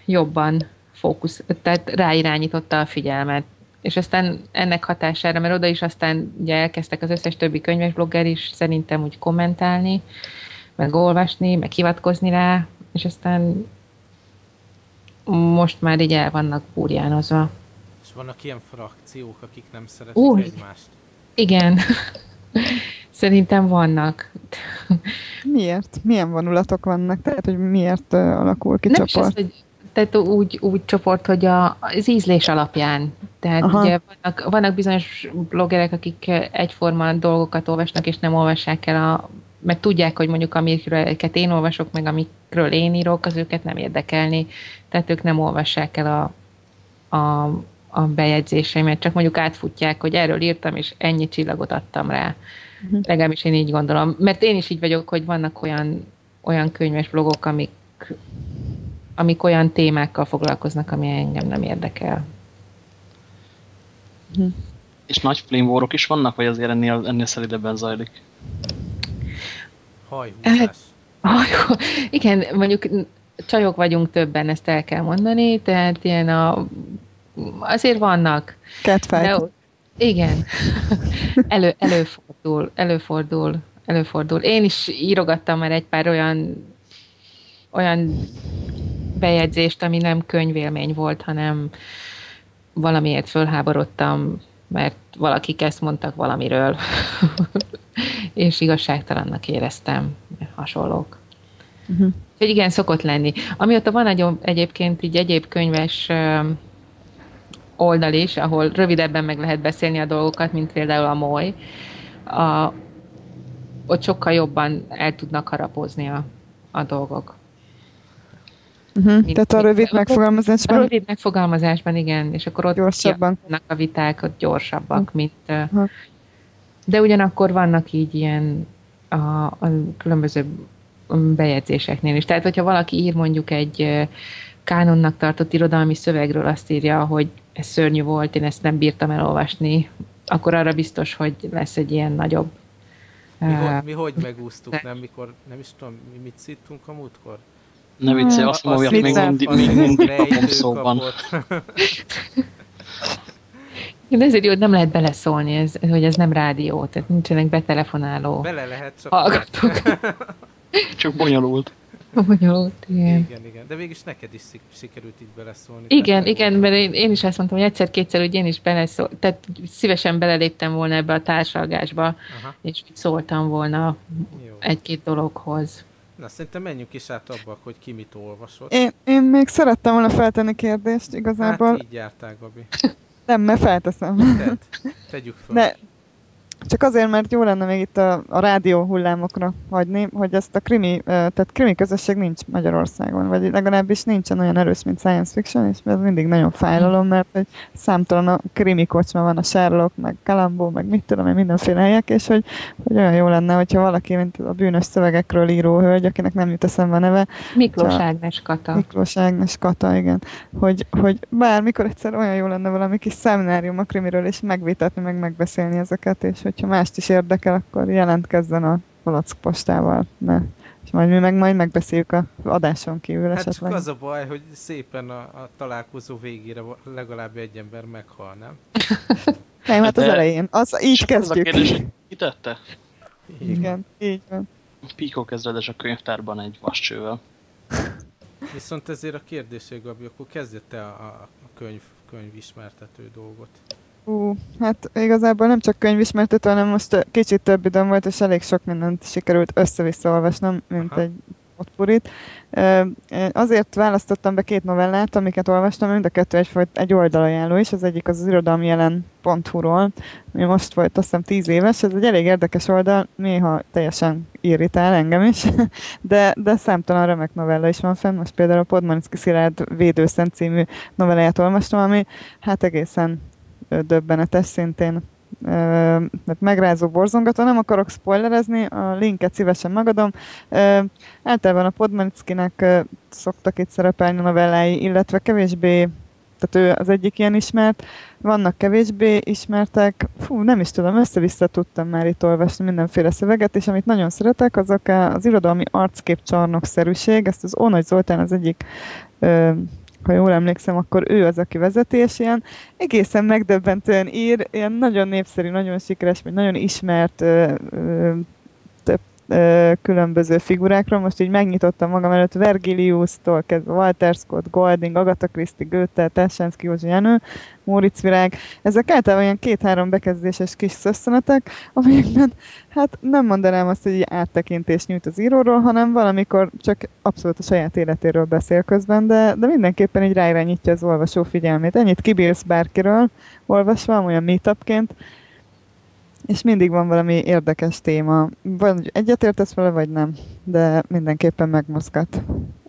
jobban fókusz, tehát ráirányította a figyelmet. És aztán ennek hatására, mert oda is aztán ugye elkezdtek az összes többi könyvesblogger is szerintem úgy kommentálni, meg olvasni, meg hivatkozni rá, és aztán most már így el vannak búrjánozva. És vannak ilyen frakciók, akik nem szeretik Új, egymást? Igen. Szerintem vannak. Miért? Milyen vonulatok vannak? Tehát, hogy miért uh, alakul ki Nem csoport? Is az, hogy tehát úgy, úgy csoport, hogy a, az ízlés alapján. Tehát Aha. ugye vannak, vannak bizonyos bloggerek, akik egyforma dolgokat olvasnak, és nem olvassák el a mert tudják, hogy mondjuk amikről én olvasok, meg amikről én írok, az őket nem érdekelni, tehát ők nem olvassák el a, a, a bejegyzéseimet, csak mondjuk átfutják, hogy erről írtam, és ennyi csillagot adtam rá. Uh-huh. Legalábbis én így gondolom. Mert én is így vagyok, hogy vannak olyan, olyan könyves blogok, amik, amik olyan témákkal foglalkoznak, ami engem nem érdekel. Uh-huh. És nagy flame war is vannak, vagy azért ennél, ennél szelidebben zajlik? Hajhúzás. Hát, igen, mondjuk csajok vagyunk többen, ezt el kell mondani, tehát ilyen a, azért vannak. Catfight. De, igen. Elő, előfordul, előfordul, előfordul. Én is írogattam már egy pár olyan olyan bejegyzést, ami nem könyvélmény volt, hanem valamiért fölháborodtam, mert valakik ezt mondtak valamiről, és igazságtalannak éreztem, hasonlók. Uh-huh. Úgyhogy igen, szokott lenni. Amióta van egy, egyébként így egyéb könyves oldal is, ahol rövidebben meg lehet beszélni a dolgokat, mint például a moly, a, ott sokkal jobban el tudnak harapozni a, a dolgok. Uh-huh. Mint, Tehát a rövid mint, megfogalmazásban? A rövid megfogalmazásban, igen, és akkor ott gyorsabban. a viták, ott gyorsabbak, uh-huh. mint... De ugyanakkor vannak így ilyen a, a különböző bejegyzéseknél is. Tehát, hogyha valaki ír mondjuk egy kánonnak tartott irodalmi szövegről azt írja, hogy ez szörnyű volt, én ezt nem bírtam elolvasni, akkor arra biztos, hogy lesz egy ilyen nagyobb... Mi, uh, hogy, mi hogy megúsztuk, nem? Mikor, nem is tudom, mi mit szittunk a múltkor? Ne viccelj, azt mondom, hogy még mindig, még mindig kapom szóban. De ezért jó, hogy nem lehet beleszólni, ez, hogy ez nem rádió, tehát nincsenek betelefonáló Bele lehet, csak hallgatók. csak bonyolult. Bonyolult, igen. Igen, igen. De végig neked is sikerült így beleszólni. Igen, igen, mert én, én is azt mondtam, hogy egyszer-kétszer, hogy én is beleszól, tehát szívesen beleléptem volna ebbe a társalgásba, Aha. és szóltam volna egy-két dologhoz. Na, szerintem menjünk is át abba, hogy ki mit olvasott. Én, én még szerettem volna feltenni kérdést igazából. Hát így jártál, Gabi. Nem, mert felteszem. Tedd. Tegyük fel. De csak azért, mert jó lenne még itt a, a rádió hullámokra hagyni, hogy ezt a krimi, tehát krimi közösség nincs Magyarországon, vagy legalábbis nincsen olyan erős, mint science fiction, és ez mindig nagyon fájlalom, mert hogy számtalan a krimi kocsma van a Sherlock, meg Kalambó, meg mit tudom én, mindenféle helyek, és hogy, hogy olyan jó lenne, hogyha valaki, mint a bűnös szövegekről író hölgy, akinek nem jut eszembe a neve. Miklós Ágnes Kata. Miklós Ágnes Kata, igen. Hogy, hogy bármikor egyszer olyan jó lenne valami kis szeminárium a krimiről, és megvitatni, meg megbeszélni ezeket, és hogy hogyha mást is érdekel, akkor jelentkezzen a Palack postával. Ne. És majd mi meg majd megbeszéljük a adáson kívül hát esetleg. csak az a baj, hogy szépen a, a találkozó végére legalább egy ember meghal, nem? nem, hát az elején. Az, így kezdjük. Az a kérdés, ki tette? Igen, így van. Píkó kezdredes a könyvtárban egy vascsővel. Viszont ezért a kérdésé, Gabi, akkor kezdett a, a könyv, könyvismertető dolgot? Ú, hát igazából nem csak könyvismertető, hanem most kicsit több időm volt, és elég sok mindent sikerült össze-vissza olvasnom, mint Aha. egy potpurit. Azért választottam be két novellát, amiket olvastam, mind a kettő egy, egy oldalajánló is, az egyik az az irodalmi jelen.hu-ról, ami most volt azt hiszem tíz éves, ez egy elég érdekes oldal, néha teljesen irritál engem is, de, de számtalan remek novella is van fenn, most például a Podmanicki Szilárd Védőszent című novelláját olvastam, ami hát egészen döbbenetes szintén. Mert megrázó borzongató, nem akarok spoilerezni, a linket szívesen megadom. Általában a Podmanickinek szoktak itt szerepelni novellái, illetve kevésbé tehát ő az egyik ilyen ismert, vannak kevésbé ismertek, fú, nem is tudom, össze-vissza tudtam már itt olvasni mindenféle szöveget, és amit nagyon szeretek, azok az irodalmi arcképcsarnokszerűség, ezt az Ónagy Zoltán az egyik ha jól emlékszem, akkor ő az, aki vezeti, és ilyen egészen megdöbbentően ír, ilyen nagyon népszerű, nagyon sikeres, vagy nagyon ismert ö, ö, különböző figurákról. Most így megnyitottam magam előtt Vergilius-tól kezdve Walter Scott, Golding, Agatha Christie, Goethe, Tessenszki, Józsi Jenő, Móricz Virág. Ezek általában ilyen két-három bekezdéses kis szösszenetek, amelyekben hát nem mondanám azt, hogy áttekintést nyújt az íróról, hanem valamikor csak abszolút a saját életéről beszél közben, de, de mindenképpen így ráirányítja az olvasó figyelmét. Ennyit kibírsz bárkiről olvasva, olyan meetupként, és mindig van valami érdekes téma. Vagy egyetértesz vele, vagy nem, de mindenképpen megmozgat.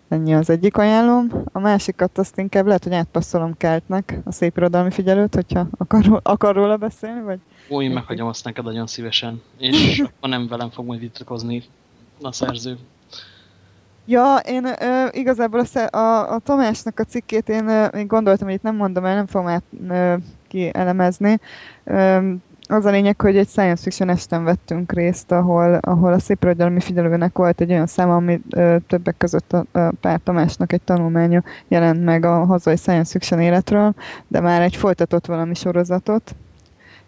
Ennyi az egyik ajánlom. A másikat azt inkább lehet, hogy átpasszolom Keltnek, a szép irodalmi figyelőt, hogyha akar, akar róla beszélni, vagy... Ó, én meghagyom azt neked nagyon szívesen. És akkor nem velem fog majd vitatkozni a szerző. Ja, én ö, igazából a, a, a Tomásnak a cikkét én, ö, én gondoltam, hogy itt nem mondom el, nem fogom át ö, kielemezni. Ö, az a lényeg, hogy egy science fiction esten vettünk részt, ahol, ahol a szép irodalmi figyelőnek volt egy olyan szám, ami ö, többek között a, a Pár Tamásnak egy tanulmánya jelent meg a hazai science fiction életről, de már egy folytatott valami sorozatot,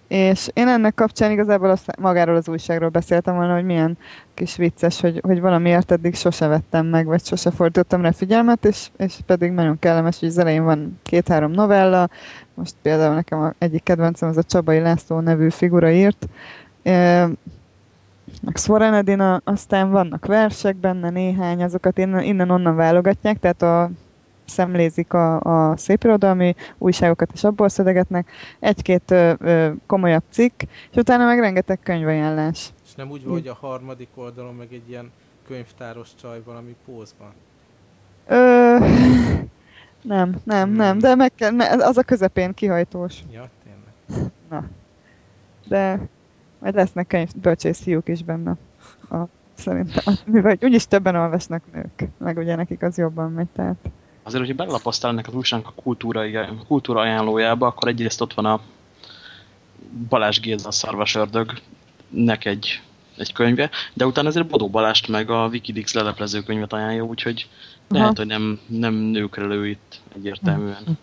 és én ennek kapcsán igazából azt, magáról az újságról beszéltem volna, hogy milyen kis vicces, hogy, hogy valamiért eddig sose vettem meg, vagy sose fordítottam rá figyelmet, és, és pedig nagyon kellemes, hogy az elején van két-három novella, most például nekem egyik kedvencem az a Csabai László nevű figura írt, e, Svoren Edina, aztán vannak versek benne néhány, azokat innen, innen-onnan válogatják, tehát a szemlézik a, a szépirodalmi újságokat, és abból szedegetnek. Egy-két ö, ö, komolyabb cikk, és utána meg rengeteg könyvajánlás. És nem úgy van, hogy a harmadik oldalon meg egy ilyen könyvtáros csaj valami pózban? Ö, nem, nem, nem, de meg kell, az a közepén kihajtós. Ja, tényleg. Na. De majd lesznek könyv, bölcsész fiúk is benne. A, szerintem. Mivel úgyis többen olvasnak nők, meg ugye nekik az jobban megy, tehát azért, hogyha belapasztál ennek az újságnak a kultúra, kultúra ajánlójába, akkor egyrészt ott van a Balázs Géza Szarvas Ördögnek egy, egy könyve, de utána azért Bodó Balást meg a Wikileaks leleplező könyvet ajánlja, úgyhogy Aha. lehet, hogy nem, nem nőkre lő itt egyértelműen.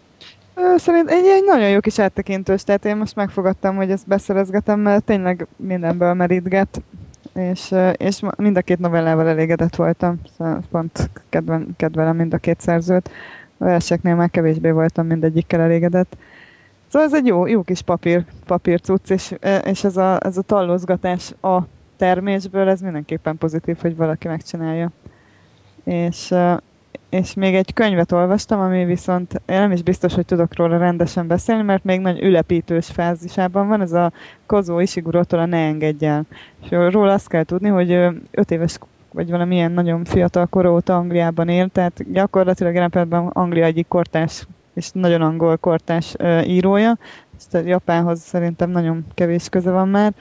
Szerint egy, egy nagyon jó kis áttekintős, tehát én most megfogadtam, hogy ezt beszerezgetem, mert tényleg mindenből merítget és, és mind a két novellával elégedett voltam, szóval pont kedven, kedvelem mind a két szerzőt. A verseknél már kevésbé voltam mindegyikkel elégedett. Szóval ez egy jó, jó kis papír, papír cucc, és, és ez, a, ez a tallózgatás a termésből, ez mindenképpen pozitív, hogy valaki megcsinálja. És, és még egy könyvet olvastam, ami viszont én nem is biztos, hogy tudok róla rendesen beszélni, mert még nagy ülepítős fázisában van, ez a Kozó Ishigurótól a Ne engedj el. És róla azt kell tudni, hogy öt éves vagy valamilyen nagyon fiatal kor óta Angliában él, tehát gyakorlatilag jelen pillanatban Anglia egyik kortás és nagyon angol kortás írója, és a Japánhoz szerintem nagyon kevés köze van már,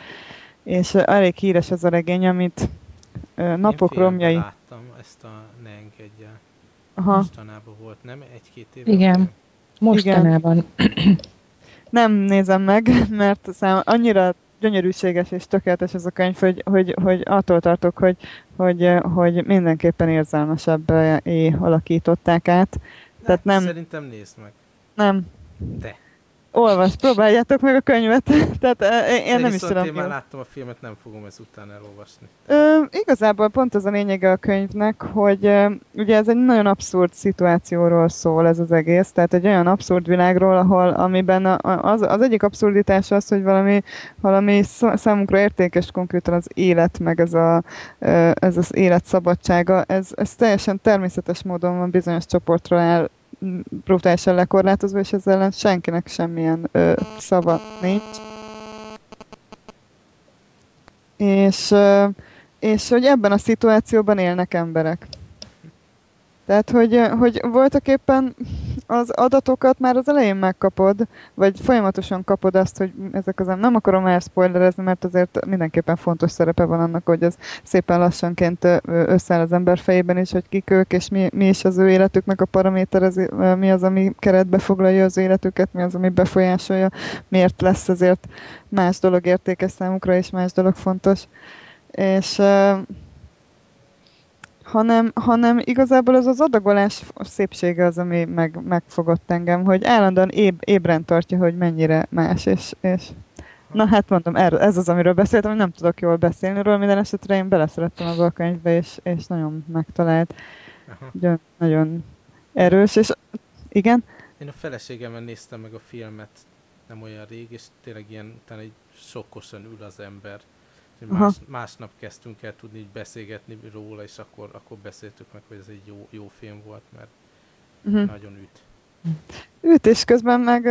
és elég híres az a regény, amit napok romjai... láttam ezt a Ne engedj el. Aha. Mostanában volt, nem? Egy-két év. Igen, mostanában. Igen. Nem nézem meg, mert szám annyira gyönyörűséges és tökéletes ez a könyv, hogy, hogy, hogy attól tartok, hogy, hogy, hogy mindenképpen érzelmesebbé alakították át. Tehát nem... Szerintem nézd meg. Nem. De. Olvas, próbáljátok meg a könyvet. Tehát én, én nem is tudom. Én már láttam a filmet, nem fogom ezután elolvasni. Ö, igazából pont az a lényege a könyvnek, hogy ö, ugye ez egy nagyon abszurd szituációról szól ez az egész, tehát egy olyan abszurd világról, ahol amiben a, az, az egyik abszurditás az, hogy valami, valami számunkra értékes konkrétan az élet, meg ez, a, ez az élet szabadsága, ez, ez teljesen természetes módon van bizonyos csoportra el brutálisan lekorlátozva, és ezzel ellen senkinek semmilyen ö, szava nincs. És, ö, és hogy ebben a szituációban élnek emberek. Tehát, hogy, hogy voltak éppen az adatokat már az elején megkapod, vagy folyamatosan kapod azt, hogy ezek az nem akarom el spoilerezni, mert azért mindenképpen fontos szerepe van annak, hogy ez szépen lassanként összeáll az ember fejében is, hogy kik ők, és mi, mi is az ő életüknek a paraméter, ez, mi az, ami keretbe foglalja az életüket, mi az, ami befolyásolja, miért lesz azért más dolog értékes számukra, és más dolog fontos. És hanem, hanem igazából az az adagolás szépsége az, ami meg, megfogott engem, hogy állandóan éb, ébren tartja, hogy mennyire más, és, és na hát mondom, ez az, amiről beszéltem, hogy nem tudok jól beszélni róla, minden esetre én beleszerettem a könyvbe, és, és nagyon megtalált. Ugye, nagyon erős, és igen? Én a feleségemmel néztem meg a filmet nem olyan rég, és tényleg ilyen, utána egy sokkosan ül az ember Más, másnap kezdtünk el tudni így beszélgetni róla, és akkor, akkor beszéltük meg, hogy ez egy jó, jó film volt, mert uh-huh. nagyon üt. Üt, és közben meg,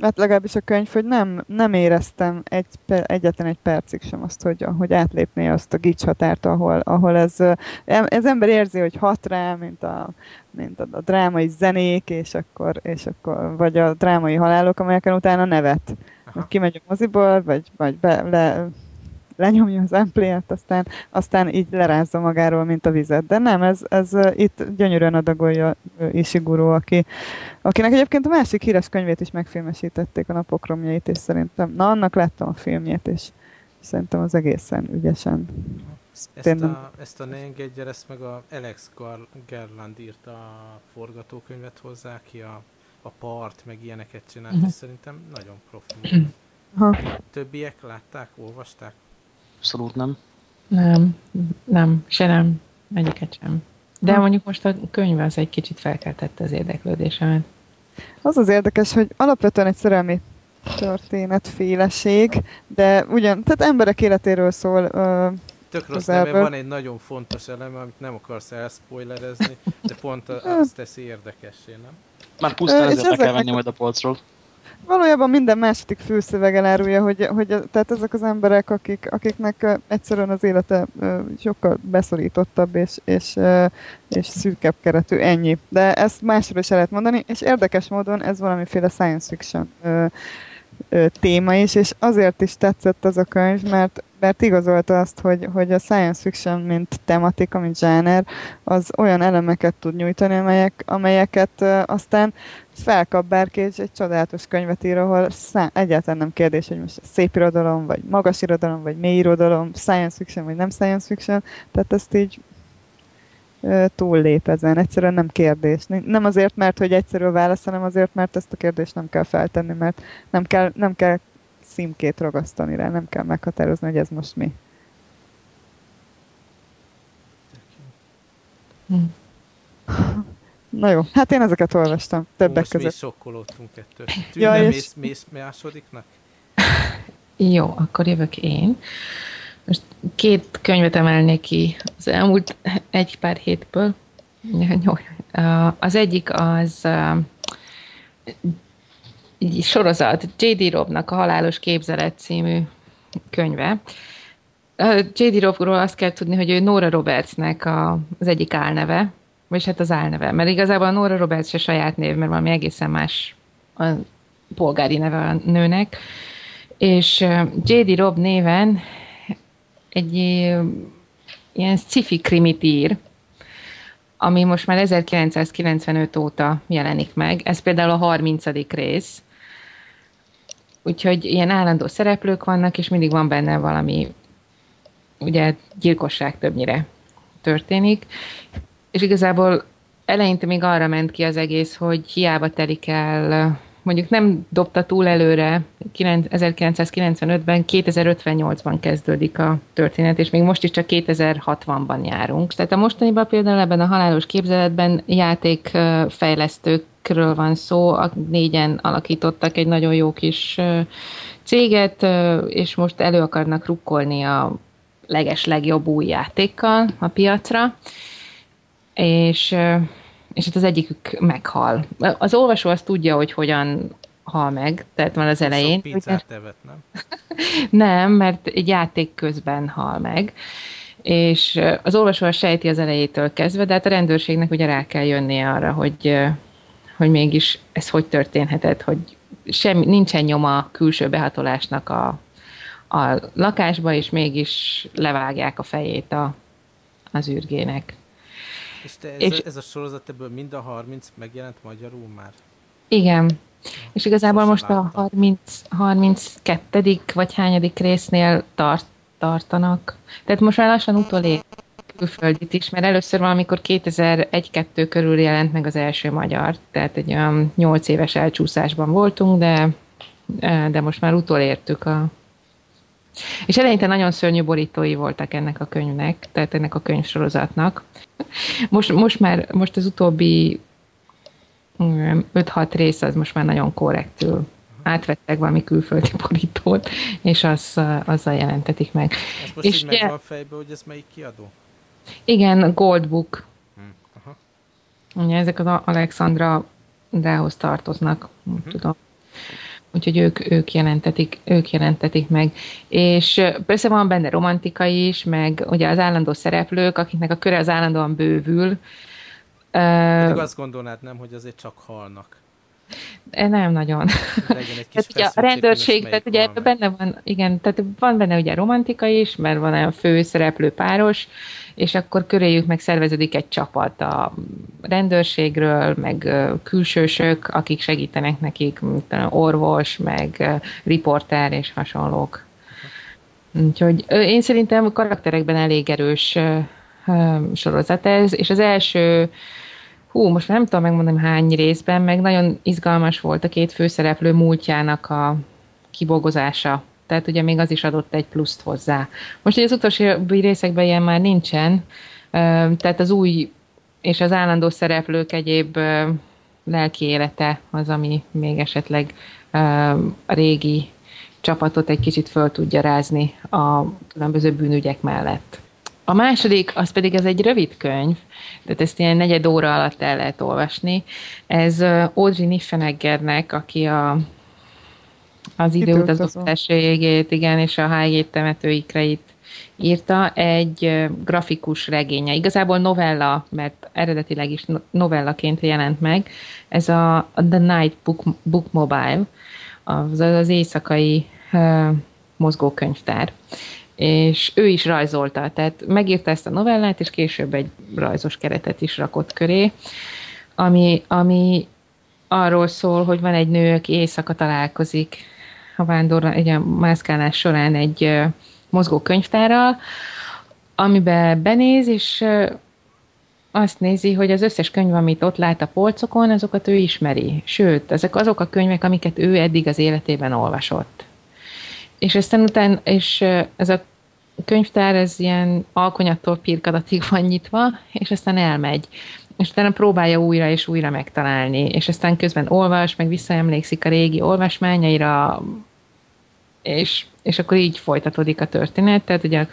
hát legalábbis a könyv, hogy nem, nem éreztem egy, egyetlen egy percig sem azt, hogy, hogy átlépné azt a gics határt, ahol, ahol ez, ez ember érzi, hogy hat rá, mint a, mint a, a drámai zenék, és akkor, és akkor, vagy a drámai halálok, amelyeken utána nevet. Aha. Kimegy a moziból, vagy, vagy be, le, lenyomja az ampléját, aztán, aztán így lerázza magáról, mint a vizet. De nem, ez, ez itt gyönyörűen adagolja Ishiguro, aki, akinek egyébként a másik híres könyvét is megfilmesítették, a napok romjait, és szerintem, na annak láttam a filmjét, és szerintem az egészen ügyesen. Ezt a, ezt a Ne engedje, ezt meg a Alex Gerland írta a forgatókönyvet hozzá, aki a, a part, meg ilyeneket csinált, uh-huh. és szerintem nagyon profi. Ha. Többiek látták, olvasták? Abszolút nem. Nem, nem, se nem, egyiket sem. De ha. mondjuk most a könyv az egy kicsit felkeltette az érdeklődésemet. Az az érdekes, hogy alapvetően egy szerelmi történetféleség, de ugyan, tehát emberek életéről szól. Uh, Tök rossz, mert van egy nagyon fontos eleme, amit nem akarsz elspoilerezni, de pont azt teszi érdekessé, nem? Már pusztán ezért kell venni majd a polcról valójában minden második főszöveg elárulja, hogy, hogy tehát ezek az emberek, akik, akiknek egyszerűen az élete sokkal beszorítottabb és, és, és szűkebb keretű, ennyi. De ezt másról is el lehet mondani, és érdekes módon ez valamiféle science fiction téma is, és azért is tetszett az a könyv, mert, mert igazolta azt, hogy, hogy a science fiction, mint tematika, mint zsáner, az olyan elemeket tud nyújtani, amelyek, amelyeket aztán felkap bárki egy, egy csodálatos könyvet ír, ahol szá- egyáltalán nem kérdés, hogy most szép irodalom, vagy magas irodalom, vagy mély irodalom, science fiction, vagy nem science fiction, tehát ezt így túllép ezen. Egyszerűen nem kérdés. Nem azért, mert hogy egyszerű a válasz, hanem azért, mert ezt a kérdést nem kell feltenni, mert nem kell, nem kell szimkét ragasztani rá, nem kell meghatározni, hogy ez most mi. Hm. Na jó, hát én ezeket olvastam, többek Most között. Most mi sokkolódtunk ettől. Tűnne ja, és... mész, mész másodiknak? Jó, akkor jövök én. Most két könyvet emelnék ki az elmúlt egy pár hétből. Az egyik az egy sorozat, J.D. Robnak a Halálos Képzelet című könyve. J.D. Robról azt kell tudni, hogy ő Nora Robertsnek a, az egyik álneve, vagy hát az álneve, mert igazából a Nora Roberts se saját név, mert valami egészen más a polgári neve a nőnek. És J.D. Rob néven egy ilyen sci-fi krimit ír, ami most már 1995 óta jelenik meg. Ez például a 30. rész. Úgyhogy ilyen állandó szereplők vannak, és mindig van benne valami, ugye gyilkosság többnyire történik. És igazából eleinte még arra ment ki az egész, hogy hiába telik el mondjuk nem dobta túl előre, 1995-ben, 2058-ban kezdődik a történet, és még most is csak 2060-ban járunk. Tehát a mostaniban például ebben a halálos képzeletben játékfejlesztőkről van szó, a négyen alakítottak egy nagyon jó kis céget, és most elő akarnak rukkolni a leges legjobb új játékkal a piacra, és és hát az egyikük meghal. Az olvasó azt tudja, hogy hogyan hal meg, tehát már az elején. Pizzát tevet, nem? nem, mert egy játék közben hal meg. És az olvasó azt sejti az elejétől kezdve, de hát a rendőrségnek ugye rá kell jönnie arra, hogy, hogy mégis ez hogy történhetett, hogy semmi, nincsen nyoma külső behatolásnak a, a lakásba, és mégis levágják a fejét a, az űrgének. És, te ez, és a, ez a sorozat ebből mind a 30 megjelent magyarul már? Igen. Ja, és igazából most a 30, 32. vagy hányadik résznél tart, tartanak. Tehát most már lassan utolér külföldit is, mert először valamikor 2001-2 körül jelent meg az első magyar, tehát egy olyan 8 éves elcsúszásban voltunk, de, de most már utolértük a, és eleinte nagyon szörnyű borítói voltak ennek a könyvnek, tehát ennek a könyvsorozatnak. Most, most már, most az utóbbi 5-6 rész az most már nagyon korrektül átvettek valami külföldi borítót, és az, azzal jelentetik meg. Ez most és így megvan a fejbe, hogy ez melyik kiadó? Igen, Gold Book. Hmm. Aha. Ugye ezek az Alexandra Drához tartoznak, uh-huh. tudom úgyhogy ők, ők, jelentetik, ők jelentetik meg. És persze van benne romantika is, meg ugye az állandó szereplők, akiknek a köre az állandóan bővül. Pedig azt gondolnád nem, hogy azért csak halnak. Nem nagyon. tehát ugye a rendőrség, tehát ugye ebben benne van, igen, tehát van benne ugye romantika is, mert van olyan fő szereplő páros, és akkor köréjük meg szerveződik egy csapat a rendőrségről, meg külsősök, akik segítenek nekik, mint orvos, meg riporter és hasonlók. Úgyhogy én szerintem karakterekben elég erős sorozat ez, és az első hú, most nem tudom megmondani hány részben, meg nagyon izgalmas volt a két főszereplő múltjának a kibogozása. Tehát ugye még az is adott egy pluszt hozzá. Most az utolsó részekben ilyen már nincsen, tehát az új és az állandó szereplők egyéb lelki élete az, ami még esetleg a régi csapatot egy kicsit föl tudja rázni a különböző bűnügyek mellett. A második, az pedig ez egy rövid könyv, tehát ezt ilyen negyed óra alatt el lehet olvasni. Ez Audrey Niffeneggernek, aki a, az időutazó feleségét, igen, és a H.G. temetőikreit írta, egy grafikus regénye. Igazából novella, mert eredetileg is novellaként jelent meg. Ez a The Night Book, Book Mobile, az, az éjszakai uh, mozgókönyvtár és ő is rajzolta, tehát megírta ezt a novellát, és később egy rajzos keretet is rakott köré, ami, ami arról szól, hogy van egy nő, aki éjszaka találkozik a vándor, egy a mászkálás során egy mozgó könyvtárral, amiben benéz, és azt nézi, hogy az összes könyv, amit ott lát a polcokon, azokat ő ismeri. Sőt, ezek azok a könyvek, amiket ő eddig az életében olvasott. És aztán után, és ez a könyvtár, ez ilyen alkonyattól pirkadatig van nyitva, és aztán elmegy. És utána próbálja újra és újra megtalálni, és aztán közben olvas, meg visszaemlékszik a régi olvasmányaira, és, és akkor így folytatódik a történet. Tehát ugye,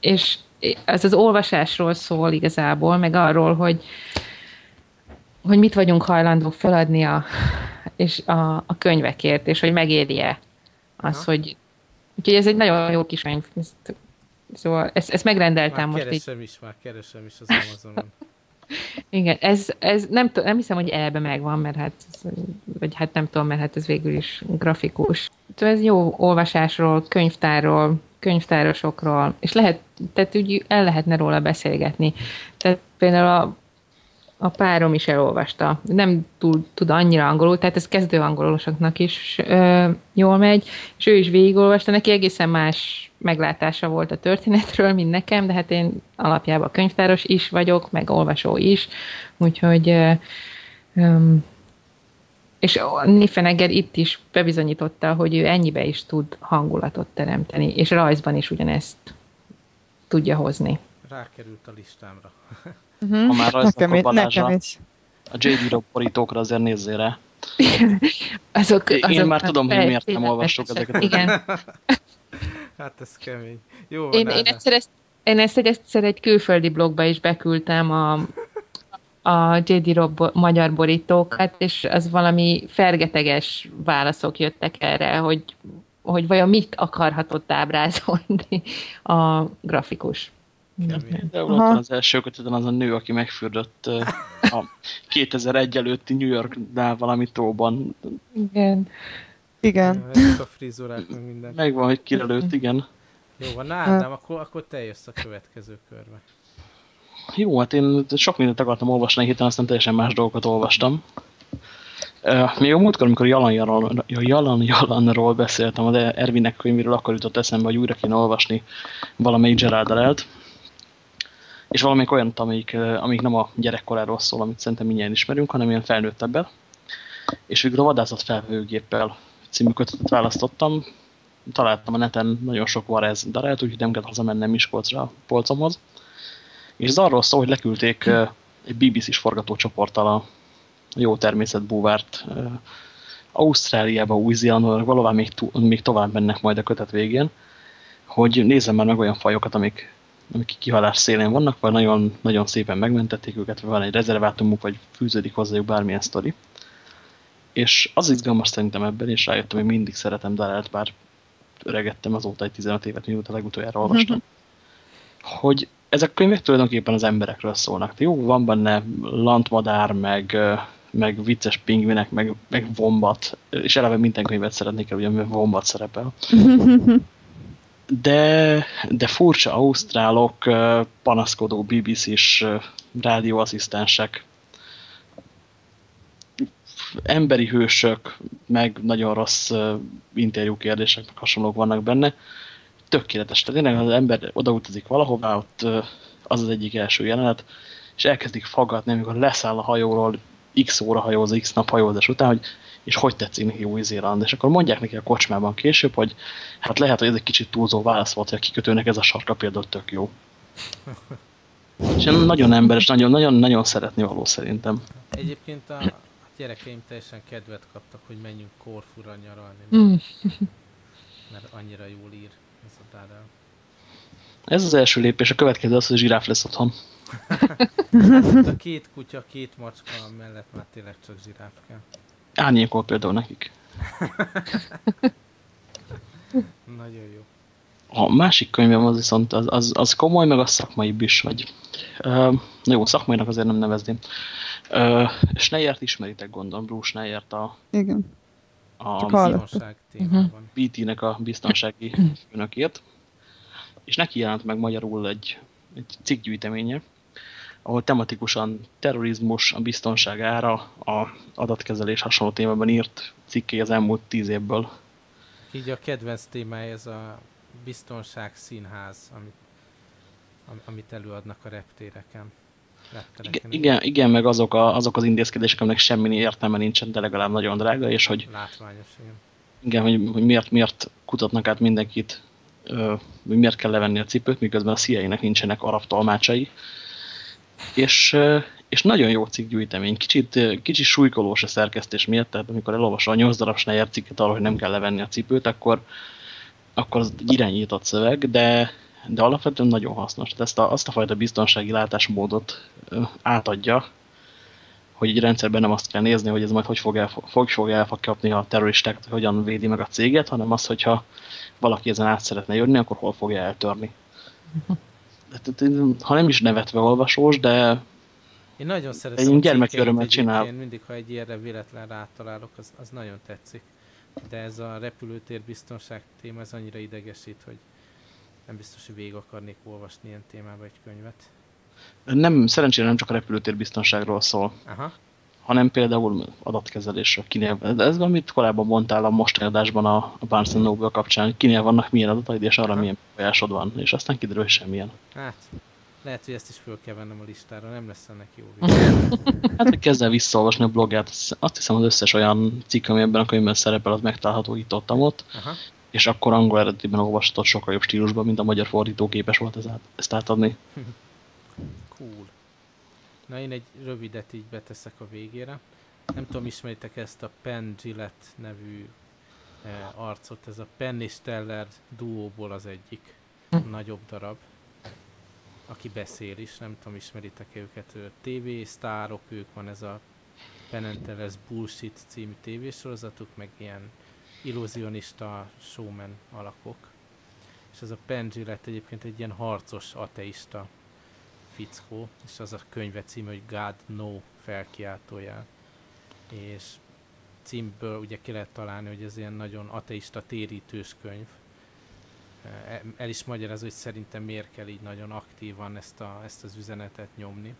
és ez az olvasásról szól igazából, meg arról, hogy, hogy mit vagyunk hajlandók feladni a, és a, a könyvekért, és hogy megéri-e az, ja. hogy Úgyhogy ez egy nagyon jó kis könyv. Ezt, szóval ezt, ezt megrendeltem már most keresem így. is, már keresem is az Amazonon. Igen, ez, ez nem, nem hiszem, hogy elbe megvan, mert hát, vagy hát nem tudom, mert hát ez végül is grafikus. Szóval ez jó olvasásról, könyvtárról, könyvtárosokról, és lehet, tehát úgy el lehetne róla beszélgetni. Tehát például a a párom is elolvasta. Nem túl, tud annyira angolul, tehát ez kezdő angolosoknak is ö, jól megy, és ő is végigolvasta. Neki egészen más meglátása volt a történetről, mint nekem, de hát én alapjában könyvtáros is vagyok, meg olvasó is, úgyhogy ö, ö, és Niffenegger itt is bebizonyította, hogy ő ennyibe is tud hangulatot teremteni, és rajzban is ugyanezt tudja hozni. Rákerült a listámra. Uh-huh. Ha már rajz, nekem, akkor nekem is. A J.D. borítókra azért nézzél rá. azok, azok Én már tudom, hogy miért nem olvassuk ezeket. Igen. hát ez kemény. Jó, én, én, egyszer ezt, én ezt egy, egyszer egy külföldi blogba is beküldtem a, a J.D. Rob magyar borítókat, és az valami fergeteges válaszok jöttek erre, hogy, hogy vajon mit akarhatott ábrázolni a grafikus. De ott az első köteten az a nő, aki megfürdött a 2001 előtti New Yorknál valami tóban. Igen. Igen. a frizurák, meg minden. Megvan, hogy kirelőtt, igen. Jó van, na Ádám, akkor, akkor te jössz a következő körbe. Jó, hát én sok mindent akartam olvasni, héten aztán teljesen más dolgokat olvastam. Még a múltkor, amikor Jalan, Jalan, Jalan Jalanról beszéltem, az Ervinnek könyvéről, akkor jutott eszembe, hogy újra kéne olvasni valamelyik Gerald Arelt. És valamelyik olyan, amelyik, amelyik nem a gyerekkoráról szól, amit szerintem mindjárt ismerünk, hanem ilyen felnőttebbel. És végül a vadászat című kötetet választottam. Találtam a neten nagyon sok var ez darált, úgyhogy nem kell hazamennem Miskolcra a polcomhoz. És ez arról szól, hogy leküldték egy BBC-s forgatócsoporttal a jó természet búvárt Ausztráliába, Új-Zélandra, valahová még, még tovább mennek majd a kötet végén, hogy nézzem már meg olyan fajokat, amik, amik kihalás szélén vannak, vagy nagyon, nagyon szépen megmentették őket, vagy van egy rezervátumuk, vagy fűződik hozzájuk bármilyen sztori. És az izgalmas szerintem ebben, és rájöttem, hogy mindig szeretem Darelt, bár öregettem azóta egy 15 évet, mióta legutoljára olvastam, -hmm. hogy ezek a könyvek tulajdonképpen az emberekről szólnak. Jó, van benne lantmadár, meg, meg vicces pingvinek, meg, meg vombat, és eleve minden könyvet szeretnék el, ugye, vombat szerepel. De, de furcsa ausztrálok, panaszkodó BBC-s rádióasszisztensek, emberi hősök, meg nagyon rossz interjú kérdések, meg hasonlók vannak benne. Tökéletes. Tehát tényleg az ember odautazik valahová, ott az az egyik első jelenet, és elkezdik faggatni, amikor leszáll a hajóról, x óra hajóz, x nap hajózás után, hogy és hogy tetszik neki Új-Zéland. És akkor mondják neki a kocsmában később, hogy hát lehet, hogy ez egy kicsit túlzó válasz volt, hogy a kikötőnek ez a sarka például tök jó. És nagyon emberes, nagyon-nagyon nagyon szeretni való szerintem. Egyébként a gyerekeim teljesen kedvet kaptak, hogy menjünk Korfura nyaralni. Mm. Mert annyira jól ír ez a Dádel. Ez az első lépés, a következő az, hogy zsiráf lesz otthon. hát a két kutya, két macska mellett már tényleg csak zsiráf kell. Árnyékol például nekik. Nagyon jó. A másik könyvem az viszont az, az, az komoly, meg a szakmai is, vagy uh, jó, szakmainak azért nem nevezném. Uh, Schneiert ismeritek, gondolom, Bruce Schneiert a... Igen. A biztonság témában. BT-nek a biztonsági főnökét. És neki jelent meg magyarul egy, egy cikkgyűjteménye, ahol tematikusan terrorizmus, a biztonság ára, a adatkezelés hasonló témában írt cikké az elmúlt tíz évből. Így a kedvenc témája ez a biztonság színház, amit, amit előadnak a reptéreken. Igen, igen, igen, meg azok, a, azok az intézkedések, aminek semmi értelme nincsen, de legalább nagyon drága, és hogy... Látványos, igen. Igen, hogy, hogy miért, miért kutatnak át mindenkit, hogy miért kell levenni a cipőt, miközben a CIA-nek nincsenek arab tolmácsai. És, és nagyon jó cikkgyűjtemény. Kicsit, kicsit súlykolós a szerkesztés miatt, tehát amikor elolvasol a 8 darab Schneier cikket arról, hogy nem kell levenni a cipőt, akkor, akkor az irányított szöveg, de, de alapvetően nagyon hasznos. Tehát ezt a, azt a fajta biztonsági látásmódot átadja, hogy egy rendszerben nem azt kell nézni, hogy ez majd hogy fog, el, fog, fog el fog kapni a terroristák, hogy hogyan védi meg a céget, hanem az, hogyha valaki ezen át szeretne jönni, akkor hol fogja eltörni. Ha nem is nevetve olvasós, de én nagyon szeretem egy gyermeki örömet csinál. Én mindig, ha egy ilyenre véletlen rátalálok, az, az nagyon tetszik. De ez a repülőtér biztonság téma, ez annyira idegesít, hogy nem biztos, hogy végig akarnék olvasni ilyen témába egy könyvet. Nem, szerencsére nem csak a repülőtér biztonságról szól. Aha. Hanem például adatkezelésről. Kinél, ez amit korábban mondtál a mostani adásban a Barnes Noble kapcsán, kinél vannak milyen adataid, és arra milyen befolyásod van, és aztán kiderül, hogy semmilyen. Hát, Lehet, hogy ezt is föl kell vennem a listára, nem lesz ennek jó Hát, hogy kezd el visszaolvasni a blogját, azt hiszem az összes olyan cikk, ami ebben a könyvben szerepel, az megtalálható itt ott, ott és akkor angol eredetiben olvastott sokkal jobb stílusban, mint a magyar fordító képes volt ezt átadni. Na én egy rövidet így beteszek a végére. Nem tudom, ismeritek ezt a Penn Gillette nevű eh, arcot, ez a Penn és Teller duóból az egyik hm. nagyobb darab aki beszél is, nem tudom, ismeritek őket, TV sztárok, ők van ez a Penn Teller's Bullshit című tévésorozatuk, meg ilyen illúzionista showman alakok. És ez a Penn lett egyébként egy ilyen harcos ateista fickó, és az a könyve címe, hogy God No felkiáltójá. És címből ugye ki lehet találni, hogy ez ilyen nagyon ateista térítős könyv, E, el is magyaráz, hogy szerintem miért kell így nagyon aktívan ezt, a, ezt az üzenetet nyomni.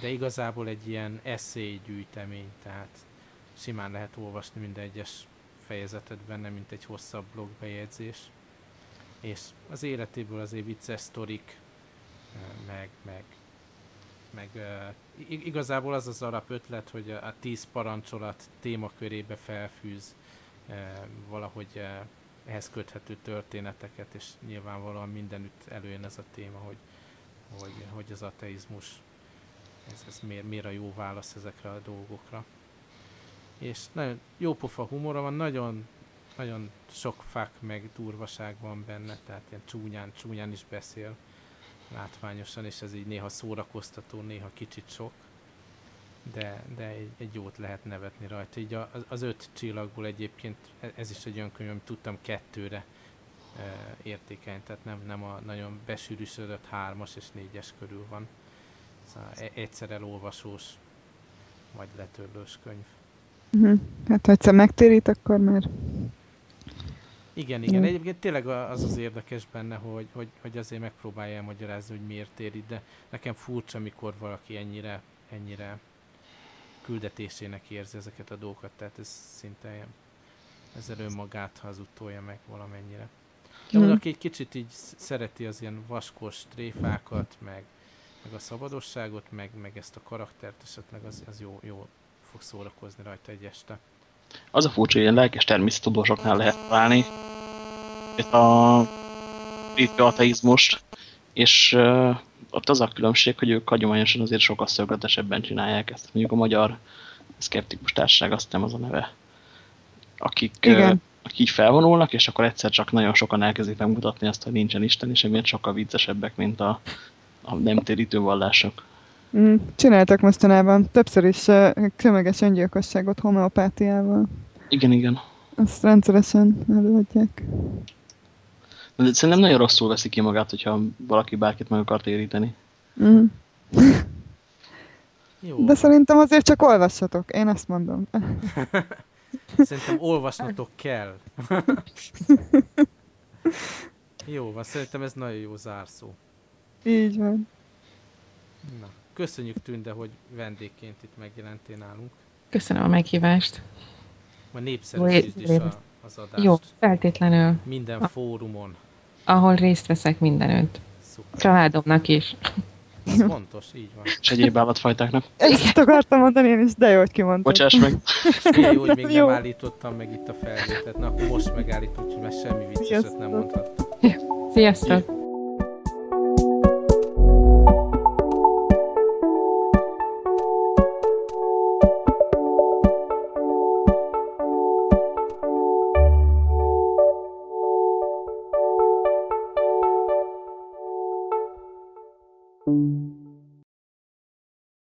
De igazából egy ilyen gyűjtemény, tehát simán lehet olvasni minden egyes fejezetet benne, mint egy hosszabb blogbejegyzés. És az életéből azért vicces sztorik, meg, meg, meg igazából az az alap ötlet, hogy a tíz parancsolat témakörébe felfűz valahogy ehhez köthető történeteket, és nyilvánvalóan mindenütt előjön ez a téma, hogy, hogy, hogy az ateizmus, ez, ez miért, miért a jó válasz ezekre a dolgokra. És nagyon jó pofa humora van, nagyon, nagyon sok fák meg durvaság van benne, tehát ilyen csúnyán, csúnyán is beszél látványosan, és ez így néha szórakoztató, néha kicsit sok de, de egy, egy jót lehet nevetni rajta. Így az, az öt csillagból egyébként e, ez is egy olyan könyv, amit tudtam kettőre e, értékelni, tehát nem, nem a nagyon besűrűsödött hármas és négyes körül van. Szóval e, egyszer elolvasós, vagy letörlős könyv. Uh-huh. Hát ha egyszer megtérít, akkor már... Igen, igen. Egyébként tényleg az az érdekes benne, hogy, hogy, hogy azért megpróbálja elmagyarázni, hogy miért térít, de nekem furcsa, mikor valaki ennyire, ennyire küldetésének érzi ezeket a dolgokat, tehát ez szinte ezzel önmagát hazudtolja meg valamennyire. De hmm. aki egy kicsit így szereti az ilyen vaskos tréfákat, meg, meg a szabadosságot, meg, meg ezt a karaktert, esetleg az, az jó, jó fog szórakozni rajta egy este. Az a furcsa, hogy ilyen lelkes természetudósoknál lehet találni itt a brit ateizmust, és ott az a különbség, hogy ők hagyományosan azért sokkal szögletesebben csinálják ezt. Mondjuk a magyar szkeptikus társaság, azt nem az a neve. Akik, Igen. akik így felvonulnak, és akkor egyszer csak nagyon sokan elkezdik megmutatni azt, hogy nincsen Isten, és emiatt sokkal viccesebbek, mint a, a nem térítő vallások. Mm, csináltak mostanában többször is uh, tömeges öngyilkosságot homeopátiával. Igen, igen. Azt rendszeresen előadják. De szerintem nagyon rosszul veszi ki magát, hogyha valaki bárkit meg akart éríteni. Mm. Jó. De szerintem azért csak olvassatok, én azt mondom. szerintem olvasnatok kell. jó van, szerintem ez nagyon jó zárszó. Így van. Na, köszönjük Tünde, hogy vendégként itt megjelentél nálunk. Köszönöm a meghívást. Ma népszerűsítsd is a, az adást. Jó, feltétlenül. Minden fórumon ahol részt veszek mindenütt. Szuper. Családomnak is. Ez fontos, így van. És egyéb állatfajtáknak. Ezt akartam mondani én is, de jó, hogy kimondtad. Bocsáss meg. Jó, hogy még jó. nem állítottam meg itt a felvételt. Na, akkor most megállítom, hogy mert semmi vicceset nem mondhattam. Sziasztok!